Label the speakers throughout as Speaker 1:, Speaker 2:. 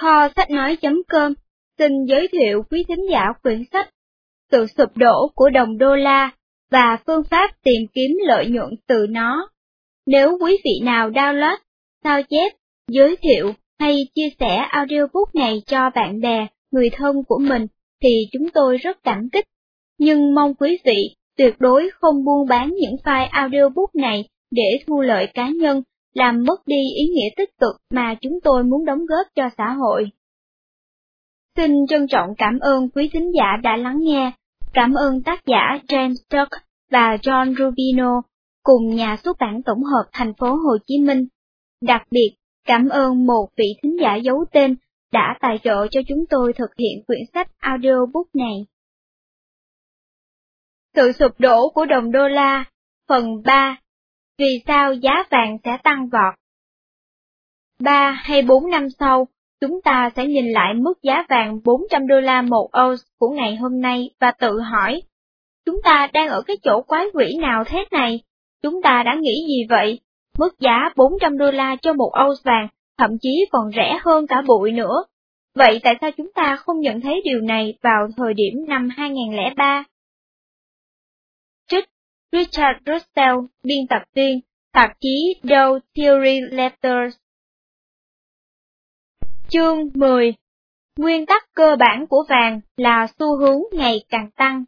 Speaker 1: Kho sách nói.com xin giới thiệu quý thính giả quyển sách Sự sụp đổ của đồng đô la và phương pháp tìm kiếm lợi nhuận từ nó. Nếu quý vị nào download, sao chép, giới thiệu hay chia sẻ audiobook này cho bạn bè, người thân của mình thì chúng tôi rất cảm kích. Nhưng mong quý vị tuyệt đối không buôn bán những file audiobook này để thu lợi cá nhân, làm mất đi ý nghĩa tích cực mà chúng tôi muốn đóng góp cho xã hội. Xin trân trọng cảm ơn quý thính giả đã lắng nghe, cảm ơn tác giả James Tuck và John Rubino cùng nhà xuất bản tổng hợp thành phố Hồ Chí Minh. Đặc biệt, cảm ơn một vị thính giả giấu tên đã tài trợ cho chúng tôi thực hiện quyển sách audiobook này. Sự sụp đổ của đồng đô la, phần 3 vì sao giá vàng sẽ tăng vọt? 3 hay 4 năm sau, chúng ta sẽ nhìn lại mức giá vàng 400 đô la một ounce của ngày hôm nay và tự hỏi, chúng ta đang ở cái chỗ quái quỷ nào thế này? Chúng ta đã nghĩ gì vậy? Mức giá 400 đô la cho một ounce vàng thậm chí còn rẻ hơn cả bụi nữa. Vậy tại sao chúng ta không nhận thấy điều này vào thời điểm năm 2003? Richard Russell, biên tập viên, tạp chí Dow Theory Letters Chương 10 Nguyên tắc cơ bản của vàng là xu hướng ngày càng tăng.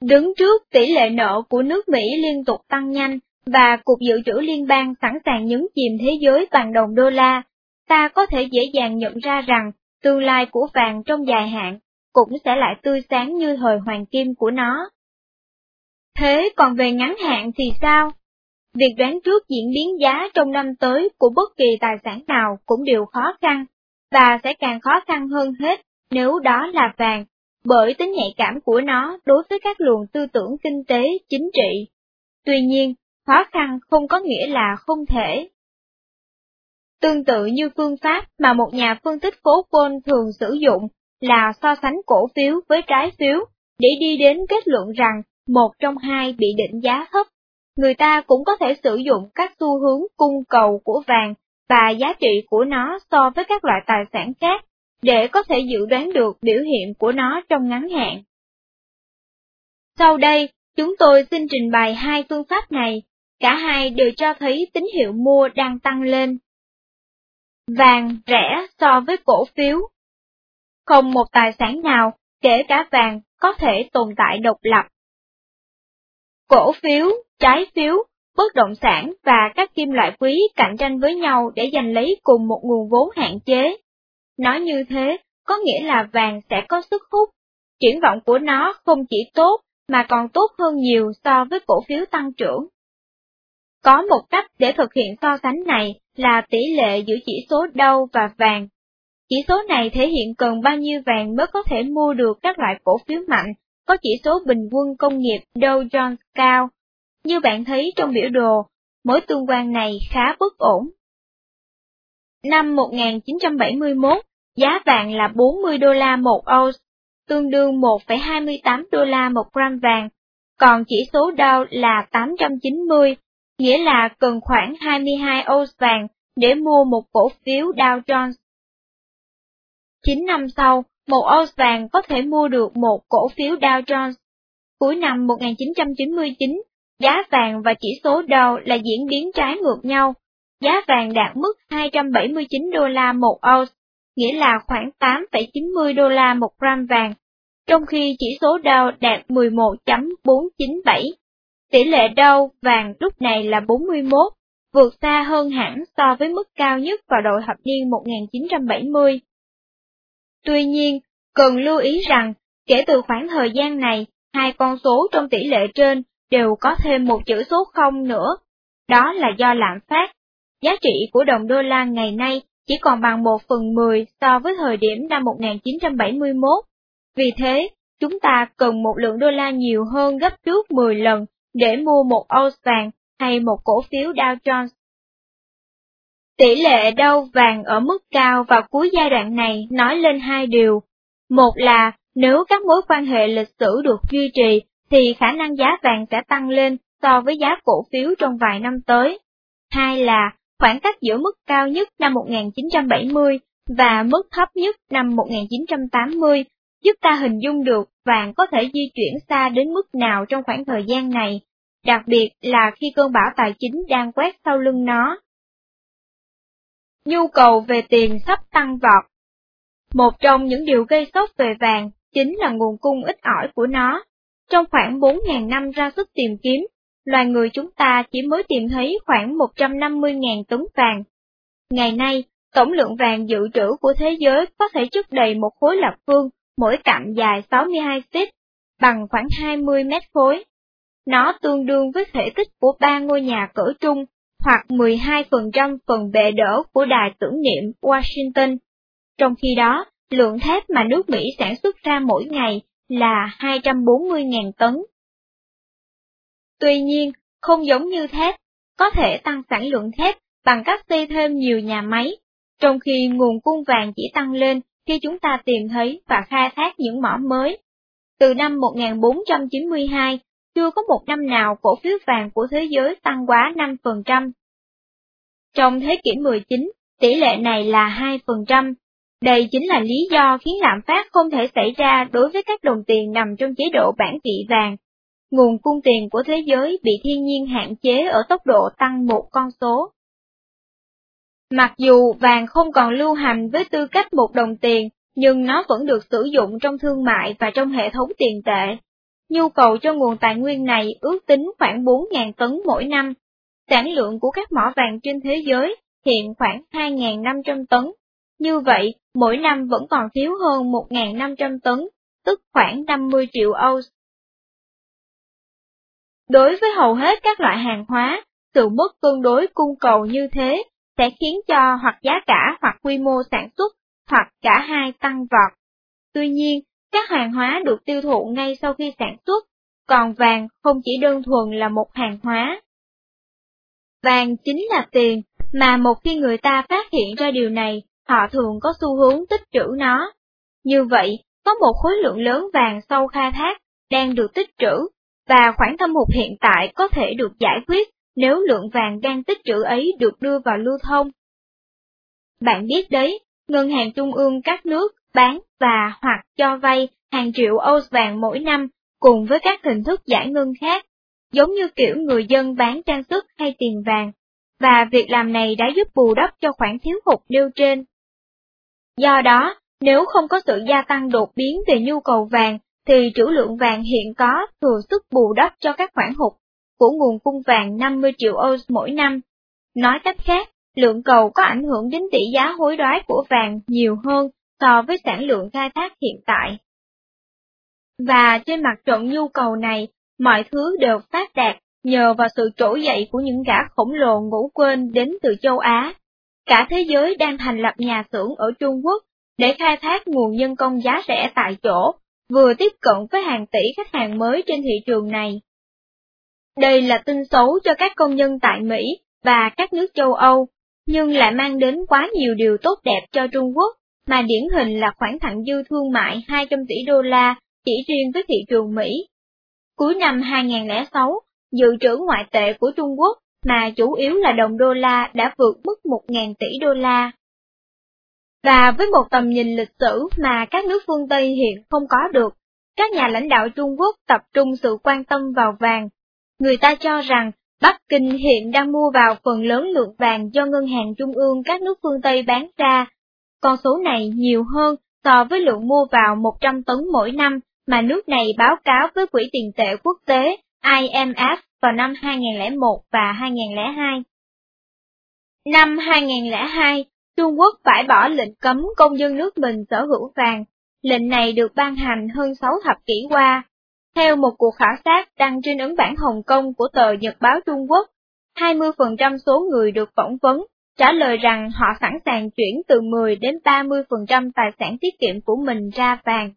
Speaker 1: Đứng trước tỷ lệ nợ của nước Mỹ liên tục tăng nhanh và Cục Dự trữ Liên bang sẵn sàng nhấn chìm thế giới bằng đồng đô la, ta có thể dễ dàng nhận ra rằng tương lai của vàng trong dài hạn cũng sẽ lại tươi sáng như thời hoàng kim của nó. Thế còn về ngắn hạn thì sao? Việc đoán trước diễn biến giá trong năm tới của bất kỳ tài sản nào cũng đều khó khăn, và sẽ càng khó khăn hơn hết nếu đó là vàng, bởi tính nhạy cảm của nó đối với các luồng tư tưởng kinh tế, chính trị. Tuy nhiên, khó khăn không có nghĩa là không thể. Tương tự như phương pháp mà một nhà phân tích phố quân thường sử dụng là so sánh cổ phiếu với trái phiếu, để đi đến kết luận rằng một trong hai bị định giá thấp. Người ta cũng có thể sử dụng các xu hướng cung cầu của vàng và giá trị của nó so với các loại tài sản khác, để có thể dự đoán được biểu hiện của nó trong ngắn hạn. Sau đây, chúng tôi xin trình bày hai phương pháp này cả hai đều cho thấy tín hiệu mua đang tăng lên. Vàng rẻ so với cổ phiếu. Không một tài sản nào, kể cả vàng, có thể tồn tại độc lập. Cổ phiếu, trái phiếu, bất động sản và các kim loại quý cạnh tranh với nhau để giành lấy cùng một nguồn vốn hạn chế. Nói như thế, có nghĩa là vàng sẽ có sức hút. Triển vọng của nó không chỉ tốt, mà còn tốt hơn nhiều so với cổ phiếu tăng trưởng. Có một cách để thực hiện so sánh này là tỷ lệ giữa chỉ số đâu và vàng. Chỉ số này thể hiện cần bao nhiêu vàng mới có thể mua được các loại cổ phiếu mạnh, có chỉ số bình quân công nghiệp Dow Jones cao. Như bạn thấy trong biểu đồ, mối tương quan này khá bất ổn. Năm 1971, giá vàng là 40 đô la một ounce, tương đương 1,28 đô la một gram vàng, còn chỉ số Dow là 890, nghĩa là cần khoảng 22 ounce vàng để mua một cổ phiếu Dow Jones. 9 năm sau, một ounce vàng có thể mua được một cổ phiếu Dow Jones. Cuối năm 1999, giá vàng và chỉ số Dow là diễn biến trái ngược nhau. Giá vàng đạt mức 279 đô la một ounce, nghĩa là khoảng 8,90 đô la một gram vàng, trong khi chỉ số Dow đạt 11.497 Tỷ lệ Dow vàng lúc này là 41, vượt xa hơn hẳn so với mức cao nhất vào đầu thập niên 1970. Tuy nhiên, cần lưu ý rằng, kể từ khoảng thời gian này, hai con số trong tỷ lệ trên đều có thêm một chữ số không nữa. Đó là do lạm phát. Giá trị của đồng đô la ngày nay chỉ còn bằng 1 phần 10 so với thời điểm năm 1971. Vì thế, chúng ta cần một lượng đô la nhiều hơn gấp trước 10 lần để mua một ounce vàng hay một cổ phiếu Dow Jones. Tỷ lệ đau vàng ở mức cao vào cuối giai đoạn này nói lên hai điều. Một là, nếu các mối quan hệ lịch sử được duy trì, thì khả năng giá vàng sẽ tăng lên so với giá cổ phiếu trong vài năm tới. Hai là, khoảng cách giữa mức cao nhất năm 1970 và mức thấp nhất năm 1980, giúp ta hình dung được vàng có thể di chuyển xa đến mức nào trong khoảng thời gian này, đặc biệt là khi cơn bão tài chính đang quét sau lưng nó. Nhu cầu về tiền sắp tăng vọt. Một trong những điều gây sốc về vàng chính là nguồn cung ít ỏi của nó. Trong khoảng 4.000 năm ra sức tìm kiếm, loài người chúng ta chỉ mới tìm thấy khoảng 150.000 tấn vàng. Ngày nay, tổng lượng vàng dự trữ của thế giới có thể chất đầy một khối lập phương, mỗi cạnh dài 62 feet, bằng khoảng 20 mét khối. Nó tương đương với thể tích của ba ngôi nhà cỡ trung, hoặc 12% phần bệ đỡ của đài tưởng niệm Washington. Trong khi đó, lượng thép mà nước Mỹ sản xuất ra mỗi ngày là 240.000 tấn. Tuy nhiên, không giống như thép, có thể tăng sản lượng thép bằng cách xây thêm nhiều nhà máy, trong khi nguồn cung vàng chỉ tăng lên khi chúng ta tìm thấy và khai thác những mỏ mới. Từ năm 1492, chưa có một năm nào cổ phiếu vàng của thế giới tăng quá 5%. Trong thế kỷ 19, tỷ lệ này là 2%. Đây chính là lý do khiến lạm phát không thể xảy ra đối với các đồng tiền nằm trong chế độ bản vị vàng. Nguồn cung tiền của thế giới bị thiên nhiên hạn chế ở tốc độ tăng một con số. Mặc dù vàng không còn lưu hành với tư cách một đồng tiền, nhưng nó vẫn được sử dụng trong thương mại và trong hệ thống tiền tệ. Nhu cầu cho nguồn tài nguyên này ước tính khoảng 4.000 tấn mỗi năm. Sản lượng của các mỏ vàng trên thế giới hiện khoảng 2.500 tấn. Như vậy, mỗi năm vẫn còn thiếu hơn 1.500 tấn, tức khoảng 50 triệu ounce. Đối với hầu hết các loại hàng hóa, sự mất cân đối cung cầu như thế sẽ khiến cho hoặc giá cả hoặc quy mô sản xuất, hoặc cả hai tăng vọt. Tuy nhiên, các hàng hóa được tiêu thụ ngay sau khi sản xuất, còn vàng không chỉ đơn thuần là một hàng hóa. Vàng chính là tiền, mà một khi người ta phát hiện ra điều này, họ thường có xu hướng tích trữ nó. Như vậy, có một khối lượng lớn vàng sau khai thác đang được tích trữ, và khoản thâm hụt hiện tại có thể được giải quyết nếu lượng vàng đang tích trữ ấy được đưa vào lưu thông. Bạn biết đấy, ngân hàng trung ương các nước bán và hoặc cho vay hàng triệu ounce vàng mỗi năm cùng với các hình thức giải ngân khác, giống như kiểu người dân bán trang sức hay tiền vàng, và việc làm này đã giúp bù đắp cho khoản thiếu hụt nêu trên. Do đó, nếu không có sự gia tăng đột biến về nhu cầu vàng, thì trữ lượng vàng hiện có thừa sức bù đắp cho các khoản hụt của nguồn cung vàng 50 triệu ounce mỗi năm. Nói cách khác, lượng cầu có ảnh hưởng đến tỷ giá hối đoái của vàng nhiều hơn so với sản lượng khai thác hiện tại. Và trên mặt trận nhu cầu này, mọi thứ đều phát đạt nhờ vào sự trỗi dậy của những gã khổng lồ ngủ quên đến từ châu Á. Cả thế giới đang thành lập nhà xưởng ở Trung Quốc để khai thác nguồn nhân công giá rẻ tại chỗ, vừa tiếp cận với hàng tỷ khách hàng mới trên thị trường này. Đây là tin xấu cho các công nhân tại Mỹ và các nước châu Âu, nhưng lại mang đến quá nhiều điều tốt đẹp cho Trung Quốc, mà điển hình là khoản thặng dư thương mại 200 tỷ đô la chỉ riêng với thị trường Mỹ. Cuối năm 2006, dự trữ ngoại tệ của Trung Quốc mà chủ yếu là đồng đô la đã vượt mức 1.000 tỷ đô la. Và với một tầm nhìn lịch sử mà các nước phương Tây hiện không có được, các nhà lãnh đạo Trung Quốc tập trung sự quan tâm vào vàng. Người ta cho rằng Bắc Kinh hiện đang mua vào phần lớn lượng vàng do ngân hàng trung ương các nước phương Tây bán ra. Con số này nhiều hơn so với lượng mua vào 100 tấn mỗi năm mà nước này báo cáo với Quỹ tiền tệ quốc tế IMF vào năm 2001 và 2002. Năm 2002, Trung Quốc bãi bỏ lệnh cấm công dân nước mình sở hữu vàng. Lệnh này được ban hành hơn 6 thập kỷ qua. Theo một cuộc khảo sát đăng trên ấn bản Hồng Kông của tờ Nhật báo Trung Quốc, 20% số người được phỏng vấn trả lời rằng họ sẵn sàng chuyển từ 10 đến 30% tài sản tiết kiệm của mình ra vàng.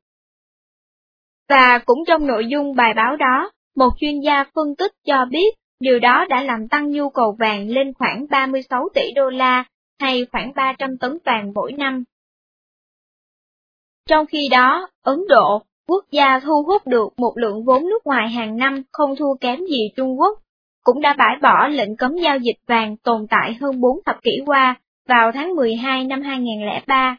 Speaker 1: Và cũng trong nội dung bài báo đó, một chuyên gia phân tích cho biết điều đó đã làm tăng nhu cầu vàng lên khoảng 36 tỷ đô la, hay khoảng 300 tấn vàng mỗi năm. Trong khi đó, Ấn Độ, quốc gia thu hút được một lượng vốn nước ngoài hàng năm không thua kém gì Trung Quốc, cũng đã bãi bỏ lệnh cấm giao dịch vàng tồn tại hơn 4 thập kỷ qua, vào tháng 12 năm 2003.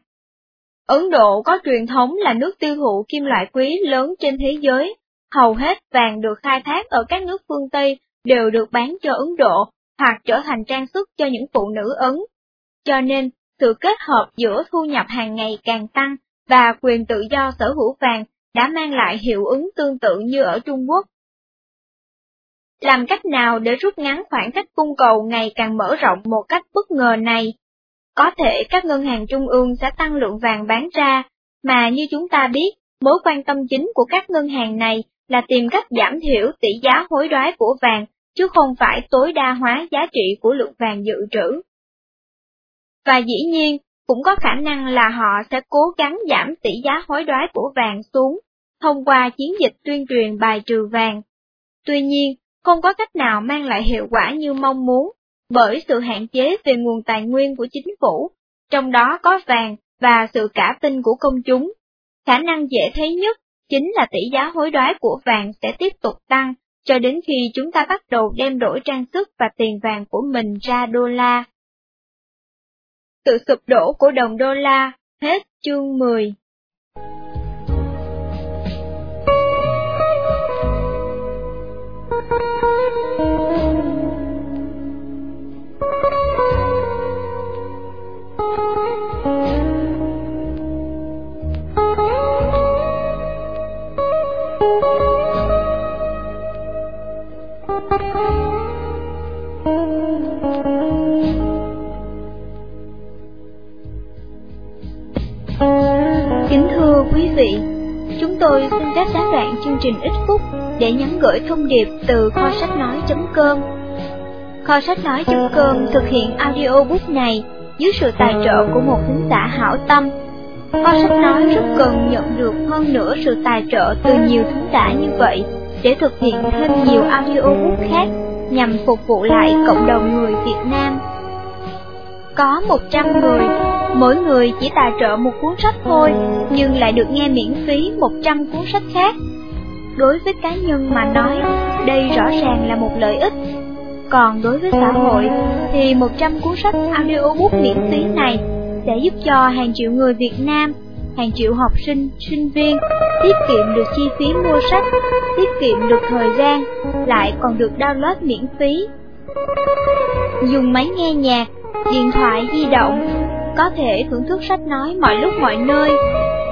Speaker 1: Ấn Độ có truyền thống là nước tiêu thụ kim loại quý lớn trên thế giới, hầu hết vàng được khai thác ở các nước phương Tây đều được bán cho Ấn Độ hoặc trở thành trang sức cho những phụ nữ Ấn. Cho nên, sự kết hợp giữa thu nhập hàng ngày càng tăng và quyền tự do sở hữu vàng đã mang lại hiệu ứng tương tự như ở Trung Quốc. Làm cách nào để rút ngắn khoảng cách cung cầu ngày càng mở rộng một cách bất ngờ này? Có thể các ngân hàng trung ương sẽ tăng lượng vàng bán ra, mà như chúng ta biết, mối quan tâm chính của các ngân hàng này là tìm cách giảm thiểu tỷ giá hối đoái của vàng, chứ không phải tối đa hóa giá trị của lượng vàng dự trữ. Và dĩ nhiên, cũng có khả năng là họ sẽ cố gắng giảm tỷ giá hối đoái của vàng xuống, thông qua chiến dịch tuyên truyền bài trừ vàng. Tuy nhiên, không có cách nào mang lại hiệu quả như mong muốn, bởi sự hạn chế về nguồn tài nguyên của chính phủ, trong đó có vàng và sự cả tin của công chúng. Khả năng dễ thấy nhất chính là tỷ giá hối đoái của vàng sẽ tiếp tục tăng cho đến khi chúng ta bắt đầu đem đổi trang sức và tiền vàng của mình ra đô la. Sự sụp đổ của đồng đô la, hết chương 10. Quý vị, chúng tôi xin phép gián đoạn chương trình ít phút để nhắn gửi thông điệp từ kho sách nói.com. Kho sách nói.com thực hiện audiobook này dưới sự tài trợ của một thính giả hảo tâm. Kho sách nói rất cần nhận được hơn nữa sự tài trợ từ nhiều thính giả như vậy để thực hiện thêm nhiều audiobook khác nhằm phục vụ lại cộng đồng người Việt Nam. Có 100 người Mỗi người chỉ tài trợ một cuốn sách thôi, nhưng lại được nghe miễn phí 100 cuốn sách khác. Đối với cá nhân mà nói, đây rõ ràng là một lợi ích. Còn đối với xã hội, thì 100 cuốn sách audiobook miễn phí này sẽ giúp cho hàng triệu người Việt Nam, hàng triệu học sinh, sinh viên tiết kiệm được chi phí mua sách, tiết kiệm được thời gian, lại còn được download miễn phí. Dùng máy nghe nhạc, điện thoại di động có thể thưởng thức sách nói mọi lúc mọi nơi,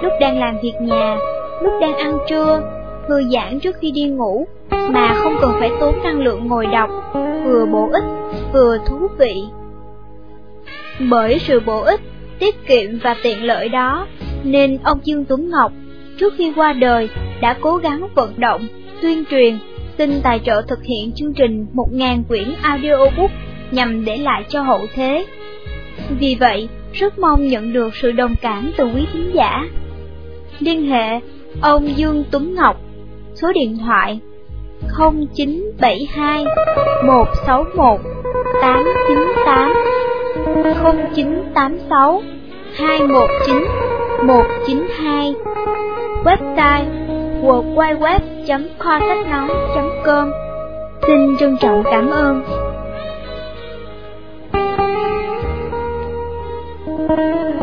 Speaker 1: lúc đang làm việc nhà, lúc đang ăn trưa, thư giãn trước khi đi ngủ, mà không cần phải tốn năng lượng ngồi đọc, vừa bổ ích, vừa thú vị. Bởi sự bổ ích, tiết kiệm và tiện lợi đó, nên ông Dương Tuấn Ngọc, trước khi qua đời, đã cố gắng vận động, tuyên truyền, xin tài trợ thực hiện chương trình 1.000 quyển audiobook nhằm để lại cho hậu thế. Vì vậy, rất mong nhận được sự đồng cảm từ quý khán giả. Liên hệ ông Dương Tuấn Ngọc, số điện thoại 0972 161 898 0986 219 192 Website www.kho sách nói.com Xin trân trọng cảm ơn. Thank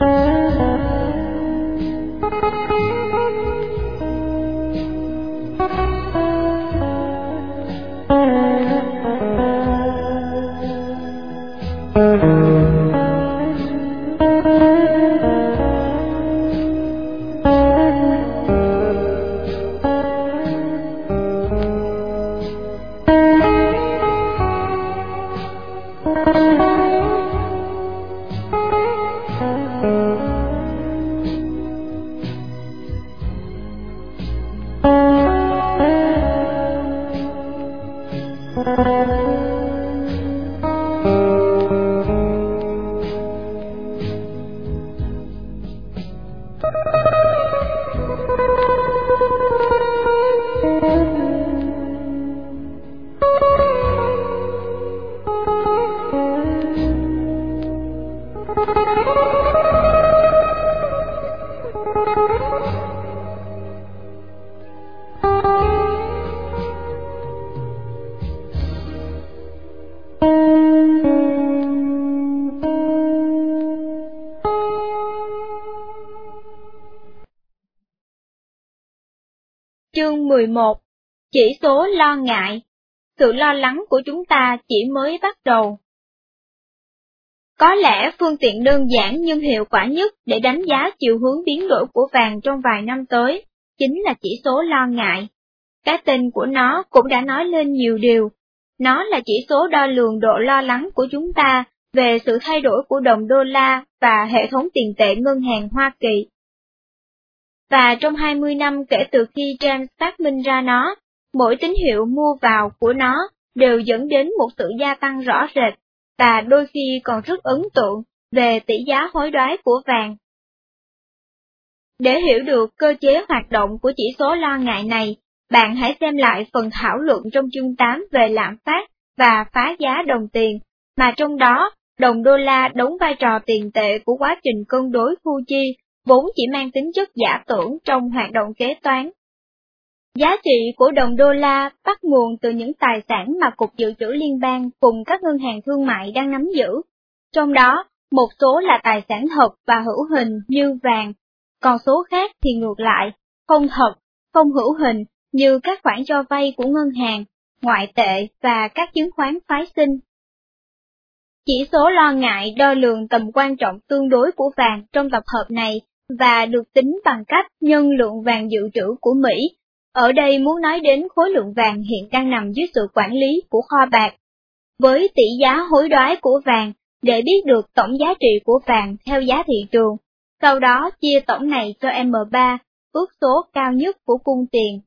Speaker 1: you. 11. Chỉ số lo ngại. Sự lo lắng của chúng ta chỉ mới bắt đầu. Có lẽ phương tiện đơn giản nhưng hiệu quả nhất để đánh giá chiều hướng biến đổi của vàng trong vài năm tới, chính là chỉ số lo ngại. Cái tên của nó cũng đã nói lên nhiều điều. Nó là chỉ số đo lường độ lo lắng của chúng ta về sự thay đổi của đồng đô la và hệ thống tiền tệ ngân hàng Hoa Kỳ. Và trong 20 năm kể từ khi James phát minh ra nó, mỗi tín hiệu mua vào của nó đều dẫn đến một sự gia tăng rõ rệt, và đôi khi còn rất ấn tượng về tỷ giá hối đoái của vàng. Để hiểu được cơ chế hoạt động của chỉ số lo ngại này, bạn hãy xem lại phần thảo luận trong chương 8 về lạm phát và phá giá đồng tiền, mà trong đó đồng đô la đóng vai trò tiền tệ của quá trình cân đối thu chi, vốn chỉ mang tính chất giả tưởng trong hoạt động kế toán. Giá trị của đồng đô la bắt nguồn từ những tài sản mà Cục Dự trữ Liên bang cùng các ngân hàng thương mại đang nắm giữ. Trong đó, một số là tài sản thật và hữu hình như vàng, còn số khác thì ngược lại, không thật, không hữu hình như các khoản cho vay của ngân hàng, ngoại tệ và các chứng khoán phái sinh. Chỉ số lo ngại đo lường tầm quan trọng tương đối của vàng trong tập hợp này và được tính bằng cách nhân lượng vàng dự trữ của Mỹ. Ở đây muốn nói đến khối lượng vàng hiện đang nằm dưới sự quản lý của kho bạc. Với tỷ giá hối đoái của vàng, để biết được tổng giá trị của vàng theo giá thị trường, sau đó chia tổng này cho M3, ước số cao nhất của cung tiền.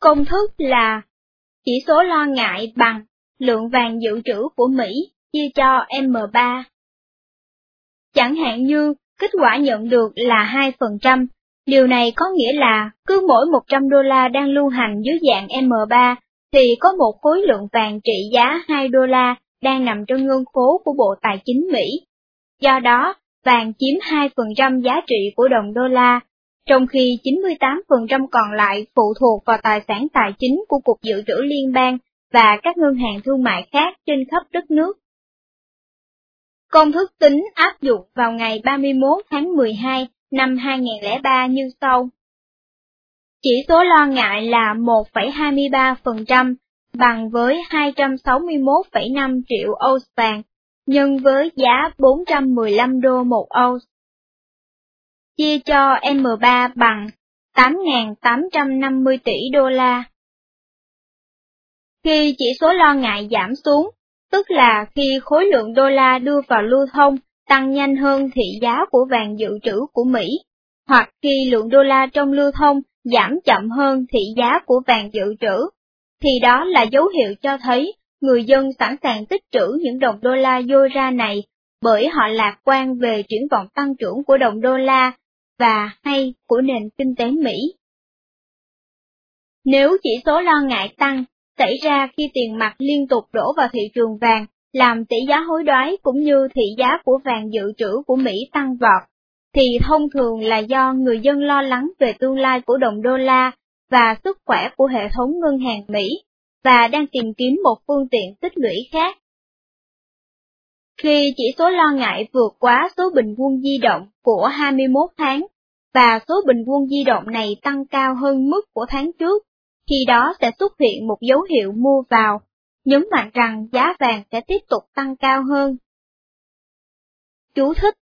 Speaker 1: Công thức là chỉ số lo ngại bằng lượng vàng dự trữ của Mỹ chia cho M3. Chẳng hạn như kết quả nhận được là 2%, điều này có nghĩa là cứ mỗi 100 đô la đang lưu hành dưới dạng M3 thì có một khối lượng vàng trị giá 2 đô la đang nằm trong ngân khố của Bộ Tài chính Mỹ. Do đó, vàng chiếm 2% giá trị của đồng đô la, trong khi 98% còn lại phụ thuộc vào tài sản tài chính của Cục Dự trữ Liên bang và các ngân hàng thương mại khác trên khắp đất nước. Công thức tính áp dụng vào ngày 31 tháng 12 năm 2003 như sau. Chỉ số lo ngại là 1,23% bằng với 261,5 triệu ounce vàng, nhân với giá 415 đô một ounce. Chia cho M3 bằng 8.850 tỷ đô la. Khi chỉ số lo ngại giảm xuống, tức là khi khối lượng đô la đưa vào lưu thông tăng nhanh hơn thị giá của vàng dự trữ của Mỹ, hoặc khi lượng đô la trong lưu thông giảm chậm hơn thị giá của vàng dự trữ, thì đó là dấu hiệu cho thấy người dân sẵn sàng tích trữ những đồng đô la dôi ra này bởi họ lạc quan về triển vọng tăng trưởng của đồng đô la và hay của nền kinh tế Mỹ. Nếu chỉ số lo ngại tăng xảy ra khi tiền mặt liên tục đổ vào thị trường vàng, làm tỷ giá hối đoái cũng như thị giá của vàng dự trữ của Mỹ tăng vọt, thì thông thường là do người dân lo lắng về tương lai của đồng đô la và sức khỏe của hệ thống ngân hàng Mỹ, và đang tìm kiếm một phương tiện tích lũy khác. Khi chỉ số lo ngại vượt quá số bình quân di động của 21 tháng, và số bình quân di động này tăng cao hơn mức của tháng trước, khi đó sẽ xuất hiện một dấu hiệu mua vào, nhấn mạnh rằng giá vàng sẽ tiếp tục tăng cao hơn. Chú thích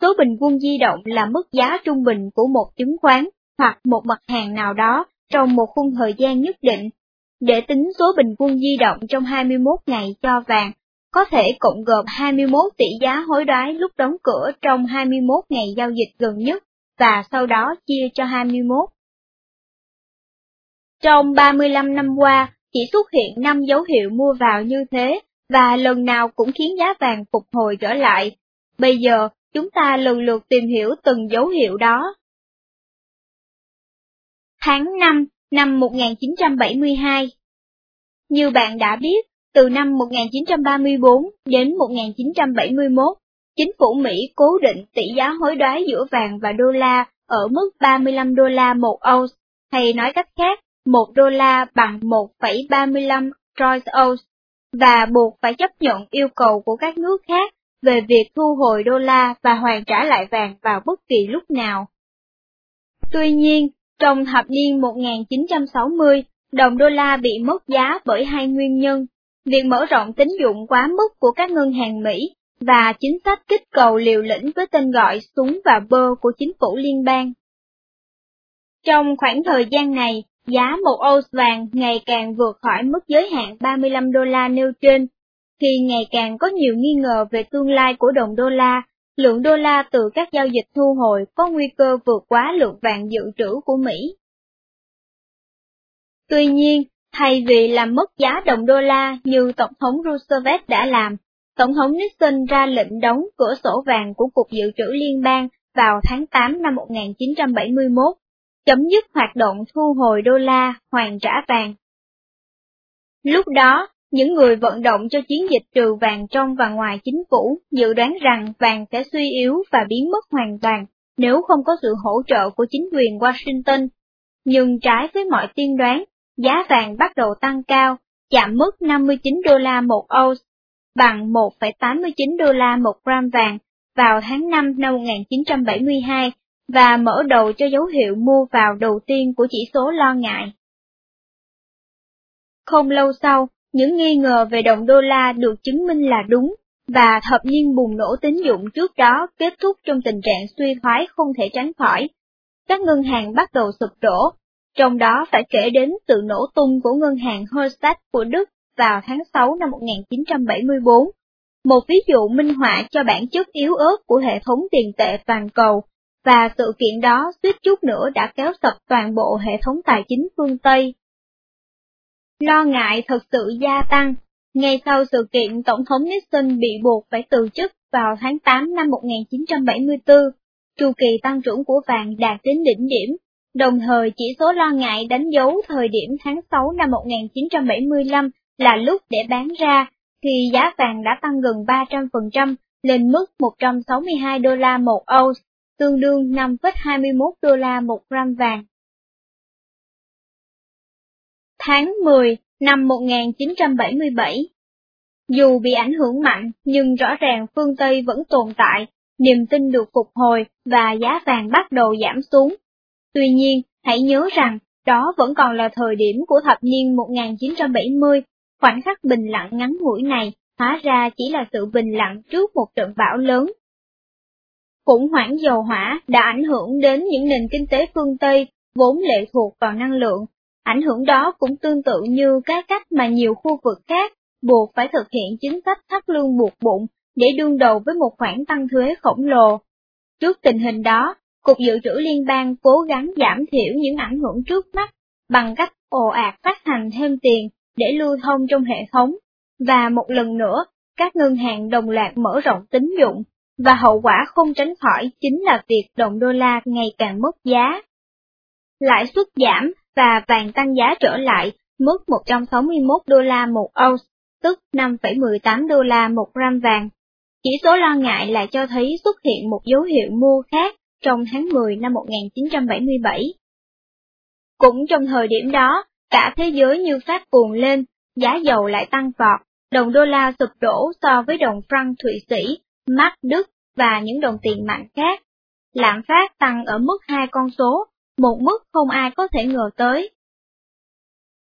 Speaker 1: Số bình quân di động là mức giá trung bình của một chứng khoán hoặc một mặt hàng nào đó trong một khung thời gian nhất định. Để tính số bình quân di động trong 21 ngày cho vàng, có thể cộng gộp 21 tỷ giá hối đoái lúc đóng cửa trong 21 ngày giao dịch gần nhất và sau đó chia cho 21. Trong 35 năm qua, chỉ xuất hiện 5 dấu hiệu mua vào như thế, và lần nào cũng khiến giá vàng phục hồi trở lại. Bây giờ, chúng ta lần lượt tìm hiểu từng dấu hiệu đó. Tháng 5 năm 1972 Như bạn đã biết, từ năm 1934 đến 1971, chính phủ Mỹ cố định tỷ giá hối đoái giữa vàng và đô la ở mức 35 đô la một ounce, hay nói cách khác, 1 đô la bằng 1,35 troy ounce, và buộc phải chấp nhận yêu cầu của các nước khác về việc thu hồi đô la và hoàn trả lại vàng vào bất kỳ lúc nào. Tuy nhiên, Trong thập niên 1960, đồng đô la bị mất giá bởi hai nguyên nhân, việc mở rộng tín dụng quá mức của các ngân hàng Mỹ và chính sách kích cầu liều lĩnh với tên gọi súng và bơ của chính phủ liên bang. Trong khoảng thời gian này, giá một ounce vàng ngày càng vượt khỏi mức giới hạn 35 đô la nêu trên, khi ngày càng có nhiều nghi ngờ về tương lai của đồng đô la, lượng đô la từ các giao dịch thu hồi có nguy cơ vượt quá lượng vàng dự trữ của Mỹ. Tuy nhiên, thay vì làm mất giá đồng đô la như Tổng thống Roosevelt đã làm, Tổng thống Nixon ra lệnh đóng cửa sổ vàng của Cục Dự trữ Liên bang vào tháng 8 năm 1971, chấm dứt hoạt động thu hồi đô la, hoàn trả vàng. Lúc đó, những người vận động cho chiến dịch trừ vàng trong và ngoài chính phủ dự đoán rằng vàng sẽ suy yếu và biến mất hoàn toàn nếu không có sự hỗ trợ của chính quyền Washington. Nhưng trái với mọi tiên đoán, giá vàng bắt đầu tăng cao, chạm mức 59 đô la một ounce, bằng 1,89 đô la một gram vàng vào tháng 5 năm 1972 và mở đầu cho dấu hiệu mua vào đầu tiên của chỉ số lo ngại. Không lâu sau, những nghi ngờ về đồng đô la được chứng minh là đúng, và thập niên bùng nổ tín dụng trước đó kết thúc trong tình trạng suy thoái không thể tránh khỏi. Các ngân hàng bắt đầu sụp đổ, trong đó phải kể đến sự nổ tung của ngân hàng Herstatt của Đức vào tháng 6 năm 1974, một ví dụ minh họa cho bản chất yếu ớt của hệ thống tiền tệ toàn cầu, và sự kiện đó suýt chút nữa đã kéo sập toàn bộ hệ thống tài chính phương Tây. Lo ngại thật sự gia tăng, ngay sau sự kiện Tổng thống Nixon bị buộc phải từ chức vào tháng 8 năm 1974, chu kỳ tăng trưởng của vàng đạt đến đỉnh điểm, đồng thời chỉ số lo ngại đánh dấu thời điểm tháng 6 năm 1975 là lúc để bán ra, thì giá vàng đã tăng gần 300% lên mức 162 đô la một ounce, tương đương 5,21 đô la một gram vàng. Tháng 10 năm 1977 Dù bị ảnh hưởng mạnh, nhưng rõ ràng phương Tây vẫn tồn tại, niềm tin được phục hồi và giá vàng bắt đầu giảm xuống. Tuy nhiên, hãy nhớ rằng, đó vẫn còn là thời điểm của thập niên 1970, khoảnh khắc bình lặng ngắn ngủi này hóa ra chỉ là sự bình lặng trước một trận bão lớn. Khủng hoảng dầu hỏa đã ảnh hưởng đến những nền kinh tế phương Tây vốn lệ thuộc vào năng lượng. Ảnh hưởng đó cũng tương tự như các cách mà nhiều khu vực khác buộc phải thực hiện chính sách thắt lương buộc bụng để đương đầu với một khoản tăng thuế khổng lồ. Trước tình hình đó, Cục Dự trữ Liên bang cố gắng giảm thiểu những ảnh hưởng trước mắt bằng cách ồ ạt phát hành thêm tiền để lưu thông trong hệ thống, và một lần nữa, các ngân hàng đồng loạt mở rộng tín dụng, và hậu quả không tránh khỏi chính là việc đồng đô la ngày càng mất giá. Lãi suất giảm và vàng tăng giá trở lại mức 161 đô la một ounce, tức 5,18 đô la một gram vàng. Chỉ số lo ngại lại cho thấy xuất hiện một dấu hiệu mua khác trong tháng 10 năm 1977. Cũng trong thời điểm đó, cả thế giới như phát cuồng lên, giá dầu lại tăng vọt, đồng đô la sụp đổ so với đồng franc Thụy Sĩ, Mark Đức và những đồng tiền mạnh khác. Lạm phát tăng ở mức hai con số một mức không ai có thể ngờ tới.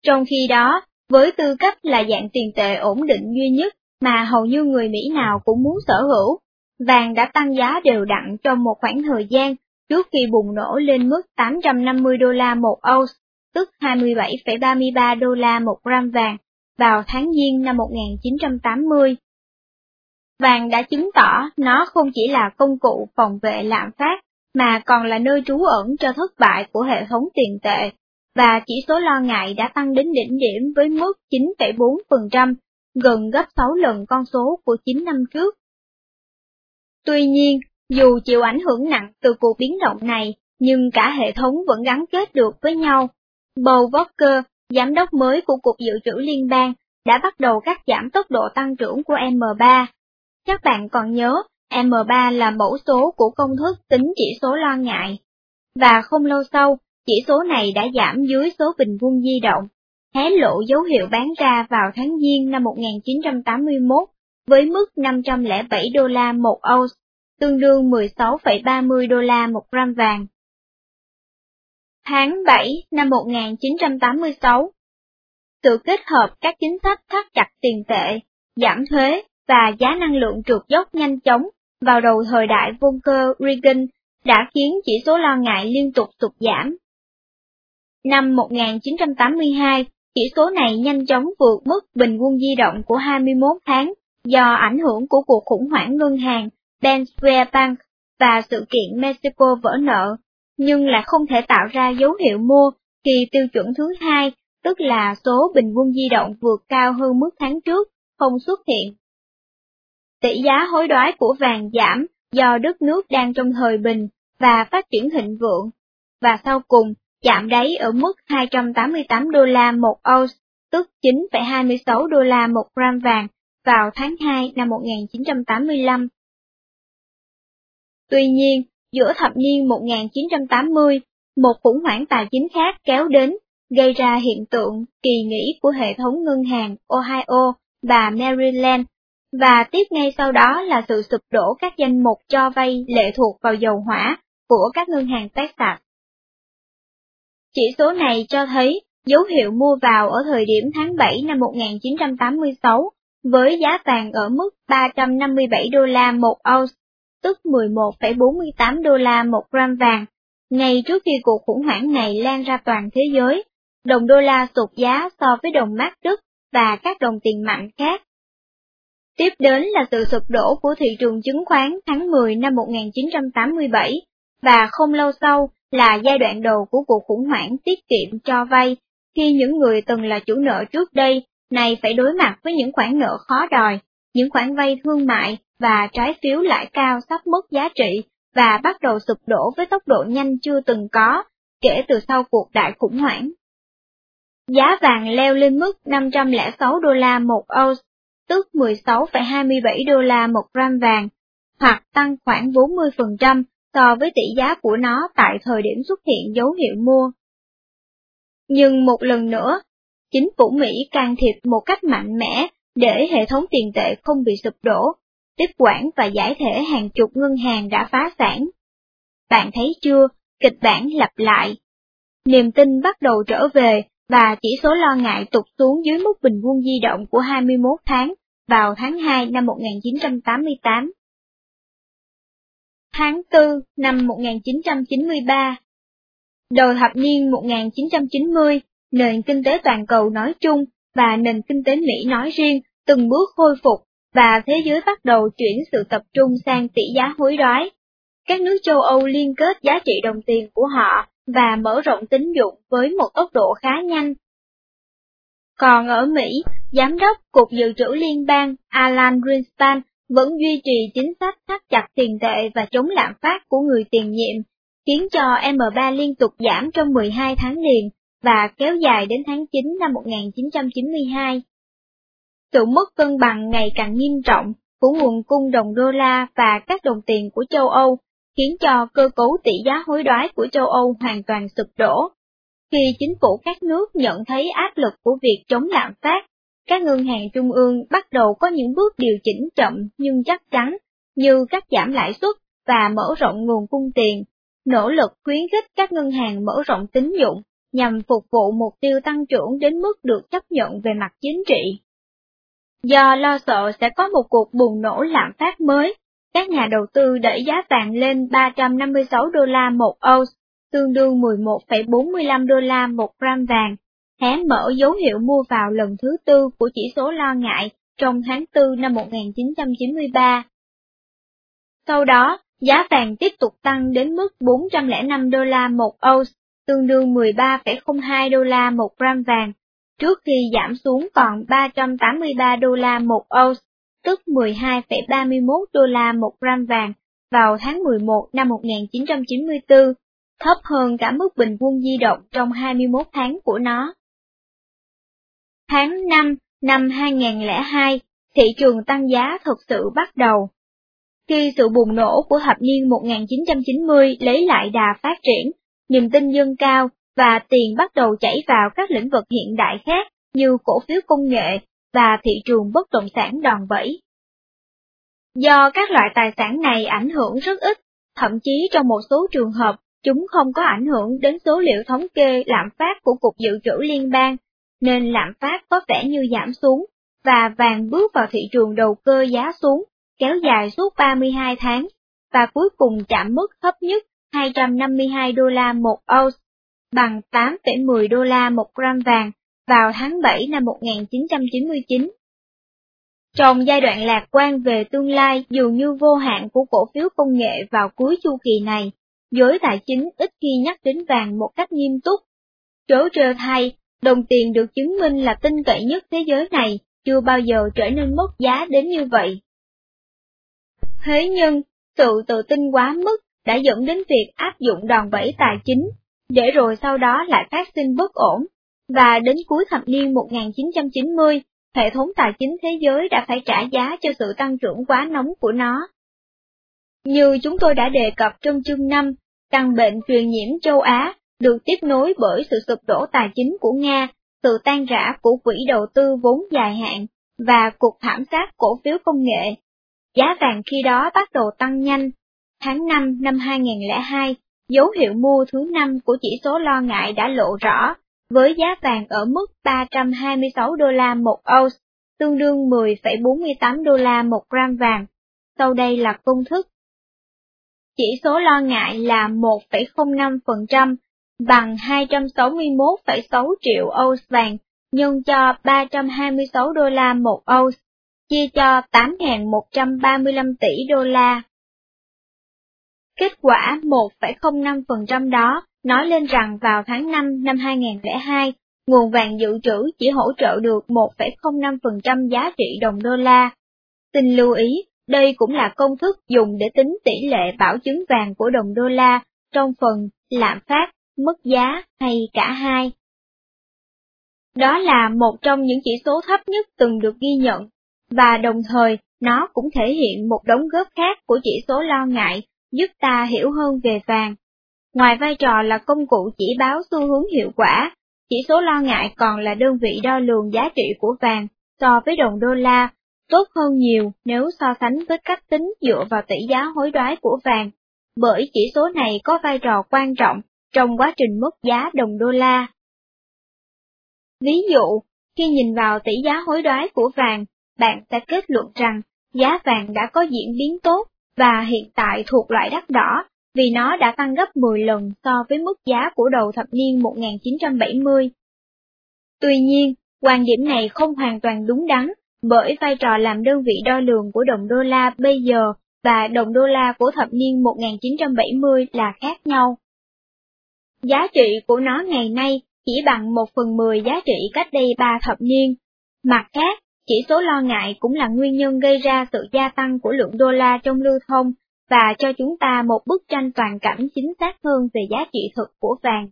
Speaker 1: Trong khi đó, với tư cách là dạng tiền tệ ổn định duy nhất mà hầu như người Mỹ nào cũng muốn sở hữu, vàng đã tăng giá đều đặn trong một khoảng thời gian trước khi bùng nổ lên mức 850 đô la một ounce, tức 27,33 đô la một gram vàng, vào tháng Giêng năm 1980. Vàng đã chứng tỏ nó không chỉ là công cụ phòng vệ lạm phát, mà còn là nơi trú ẩn cho thất bại của hệ thống tiền tệ, và chỉ số lo ngại đã tăng đến đỉnh điểm với mức 9,4%, gần gấp 6 lần con số của 9 năm trước. Tuy nhiên, dù chịu ảnh hưởng nặng từ cuộc biến động này, nhưng cả hệ thống vẫn gắn kết được với nhau. Paul Walker, giám đốc mới của Cục Dự trữ Liên bang, đã bắt đầu cắt giảm tốc độ tăng trưởng của M3. Chắc bạn còn nhớ, M3 là mẫu số của công thức tính chỉ số lo ngại. Và không lâu sau, chỉ số này đã giảm dưới số bình quân di động, hé lộ dấu hiệu bán ra vào tháng Giêng năm 1981 với mức 507 đô la một ounce, tương đương 16,30 đô la một gram vàng. Tháng 7 năm 1986 Sự kết hợp các chính sách thắt chặt tiền tệ, giảm thuế và giá năng lượng trượt dốc nhanh chóng vào đầu thời đại Volcker Reagan đã khiến chỉ số lo ngại liên tục sụt giảm. Năm 1982, chỉ số này nhanh chóng vượt mức bình quân di động của 21 tháng do ảnh hưởng của cuộc khủng hoảng ngân hàng Bensware Bank và sự kiện Mexico vỡ nợ, nhưng lại không thể tạo ra dấu hiệu mua khi tiêu chuẩn thứ hai, tức là số bình quân di động vượt cao hơn mức tháng trước, không xuất hiện. Tỷ giá hối đoái của vàng giảm do đất nước đang trong thời bình và phát triển thịnh vượng, và sau cùng chạm đáy ở mức 288 đô la một ounce, tức 9,26 đô la một gram vàng vào tháng 2 năm 1985. Tuy nhiên, giữa thập niên 1980, một khủng hoảng tài chính khác kéo đến, gây ra hiện tượng kỳ nghỉ của hệ thống ngân hàng Ohio và Maryland, và tiếp ngay sau đó là sự sụp đổ các danh mục cho vay lệ thuộc vào dầu hỏa của các ngân hàng Texas. Chỉ số này cho thấy dấu hiệu mua vào ở thời điểm tháng 7 năm 1986 với giá vàng ở mức 357 đô la một ounce, tức 11,48 đô la một gram vàng. Ngay trước khi cuộc khủng hoảng này lan ra toàn thế giới, đồng đô la sụt giá so với đồng mát Đức và các đồng tiền mạnh khác. Tiếp đến là sự sụp đổ của thị trường chứng khoán tháng 10 năm 1987, và không lâu sau là giai đoạn đầu của cuộc khủng hoảng tiết kiệm cho vay, khi những người từng là chủ nợ trước đây này phải đối mặt với những khoản nợ khó đòi, những khoản vay thương mại và trái phiếu lãi cao sắp mất giá trị và bắt đầu sụp đổ với tốc độ nhanh chưa từng có kể từ sau cuộc đại khủng hoảng. Giá vàng leo lên mức 506 đô la một ounce, tức 16,27 đô la một gram vàng, hoặc tăng khoảng 40% so với tỷ giá của nó tại thời điểm xuất hiện dấu hiệu mua. Nhưng một lần nữa, chính phủ Mỹ can thiệp một cách mạnh mẽ để hệ thống tiền tệ không bị sụp đổ, tiếp quản và giải thể hàng chục ngân hàng đã phá sản. Bạn thấy chưa, kịch bản lặp lại. Niềm tin bắt đầu trở về và chỉ số lo ngại tụt xuống dưới mức bình quân di động của 21 tháng vào tháng 2 năm 1988. Tháng 4 năm 1993 Đầu thập niên 1990, nền kinh tế toàn cầu nói chung và nền kinh tế Mỹ nói riêng từng bước khôi phục và thế giới bắt đầu chuyển sự tập trung sang tỷ giá hối đoái. Các nước châu Âu liên kết giá trị đồng tiền của họ và mở rộng tín dụng với một tốc độ khá nhanh. Còn ở Mỹ, Giám đốc Cục Dự trữ Liên bang Alan Greenspan vẫn duy trì chính sách thắt chặt tiền tệ và chống lạm phát của người tiền nhiệm, khiến cho M3 liên tục giảm trong 12 tháng liền và kéo dài đến tháng 9 năm 1992. Sự mất cân bằng ngày càng nghiêm trọng của nguồn cung đồng đô la và các đồng tiền của châu Âu, khiến cho cơ cấu tỷ giá hối đoái của châu Âu hoàn toàn sụp đổ. Khi chính phủ các nước nhận thấy áp lực của việc chống lạm phát, các ngân hàng trung ương bắt đầu có những bước điều chỉnh chậm nhưng chắc chắn, như cắt giảm lãi suất và mở rộng nguồn cung tiền, nỗ lực khuyến khích các ngân hàng mở rộng tín dụng nhằm phục vụ mục tiêu tăng trưởng đến mức được chấp nhận về mặt chính trị. Do lo sợ sẽ có một cuộc bùng nổ lạm phát mới, các nhà đầu tư đẩy giá vàng lên 356 đô la một ounce, tương đương 11,45 đô la một gram vàng, hé mở dấu hiệu mua vào lần thứ tư của chỉ số lo ngại trong tháng 4 năm 1993. Sau đó, giá vàng tiếp tục tăng đến mức 405 đô la một ounce, tương đương 13,02 đô la một gram vàng, trước khi giảm xuống còn 383 đô la một ounce, tức 12,31 đô la một gram vàng vào tháng 11 năm 1994, thấp hơn cả mức bình quân di động trong 21 tháng của nó. Tháng 5 năm 2002, thị trường tăng giá thực sự bắt đầu. Khi sự bùng nổ của thập niên 1990 lấy lại đà phát triển, niềm tin dâng cao và tiền bắt đầu chảy vào các lĩnh vực hiện đại khác như cổ phiếu công nghệ và thị trường bất động sản đòn bẩy. Do các loại tài sản này ảnh hưởng rất ít, thậm chí trong một số trường hợp chúng không có ảnh hưởng đến số liệu thống kê lạm phát của Cục Dự trữ Liên bang, nên lạm phát có vẻ như giảm xuống, và vàng bước vào thị trường đầu cơ giá xuống, kéo dài suốt 32 tháng, và cuối cùng chạm mức thấp nhất 252 đô la một ounce, bằng 8,10 đô la một gram vàng vào tháng 7 năm 1999. Trong giai đoạn lạc quan về tương lai dường như vô hạn của cổ phiếu công nghệ vào cuối chu kỳ này, giới tài chính ít khi nhắc đến vàng một cách nghiêm túc. Trớ trơ thay, đồng tiền được chứng minh là tin cậy nhất thế giới này, chưa bao giờ trở nên mất giá đến như vậy. Thế nhưng, sự tự tin quá mức đã dẫn đến việc áp dụng đòn bẩy tài chính, để rồi sau đó lại phát sinh bất ổn, và đến cuối thập niên 1990, hệ thống tài chính thế giới đã phải trả giá cho sự tăng trưởng quá nóng của nó. Như chúng tôi đã đề cập trong chương 5, căn bệnh truyền nhiễm châu Á được tiếp nối bởi sự sụp đổ tài chính của Nga, sự tan rã của quỹ đầu tư vốn dài hạn và cuộc thảm sát cổ phiếu công nghệ. Giá vàng khi đó bắt đầu tăng nhanh. Tháng 5 năm 2002, dấu hiệu mua thứ năm của chỉ số lo ngại đã lộ rõ, với giá vàng ở mức 326 đô la một ounce, tương đương 10,48 đô la một gram vàng. Sau đây là công thức. Chỉ số lo ngại là 1,05%, bằng 261,6 triệu ounce vàng, nhân cho 326 đô la một ounce, chia cho 8.135 tỷ đô la. Kết quả 1,05% đó nói lên rằng vào tháng 5 năm 2002, nguồn vàng dự trữ chỉ hỗ trợ được 1,05% giá trị đồng đô la. Xin lưu ý, đây cũng là công thức dùng để tính tỷ lệ bảo chứng vàng của đồng đô la trong phần lạm phát, mất giá hay cả hai. Đó là một trong những chỉ số thấp nhất từng được ghi nhận, và đồng thời nó cũng thể hiện một đóng góp khác của chỉ số lo ngại, giúp ta hiểu hơn về vàng. Ngoài vai trò là công cụ chỉ báo xu hướng hiệu quả, chỉ số lo ngại còn là đơn vị đo lường giá trị của vàng so với đồng đô la, tốt hơn nhiều nếu so sánh với cách tính dựa vào tỷ giá hối đoái của vàng, bởi chỉ số này có vai trò quan trọng trong quá trình mất giá đồng đô la. Ví dụ, khi nhìn vào tỷ giá hối đoái của vàng, bạn sẽ kết luận rằng giá vàng đã có diễn biến tốt và hiện tại thuộc loại đắt đỏ vì nó đã tăng gấp 10 lần so với mức giá của đầu thập niên 1970. Tuy nhiên, quan điểm này không hoàn toàn đúng đắn, bởi vai trò làm đơn vị đo lường của đồng đô la bây giờ và đồng đô la của thập niên 1970 là khác nhau. Giá trị của nó ngày nay chỉ bằng 1 phần 10 giá trị cách đây 3 thập niên. Mặt khác, chỉ số lo ngại cũng là nguyên nhân gây ra sự gia tăng của lượng đô la trong lưu thông và cho chúng ta một bức tranh toàn cảnh chính xác hơn về giá trị thực của vàng.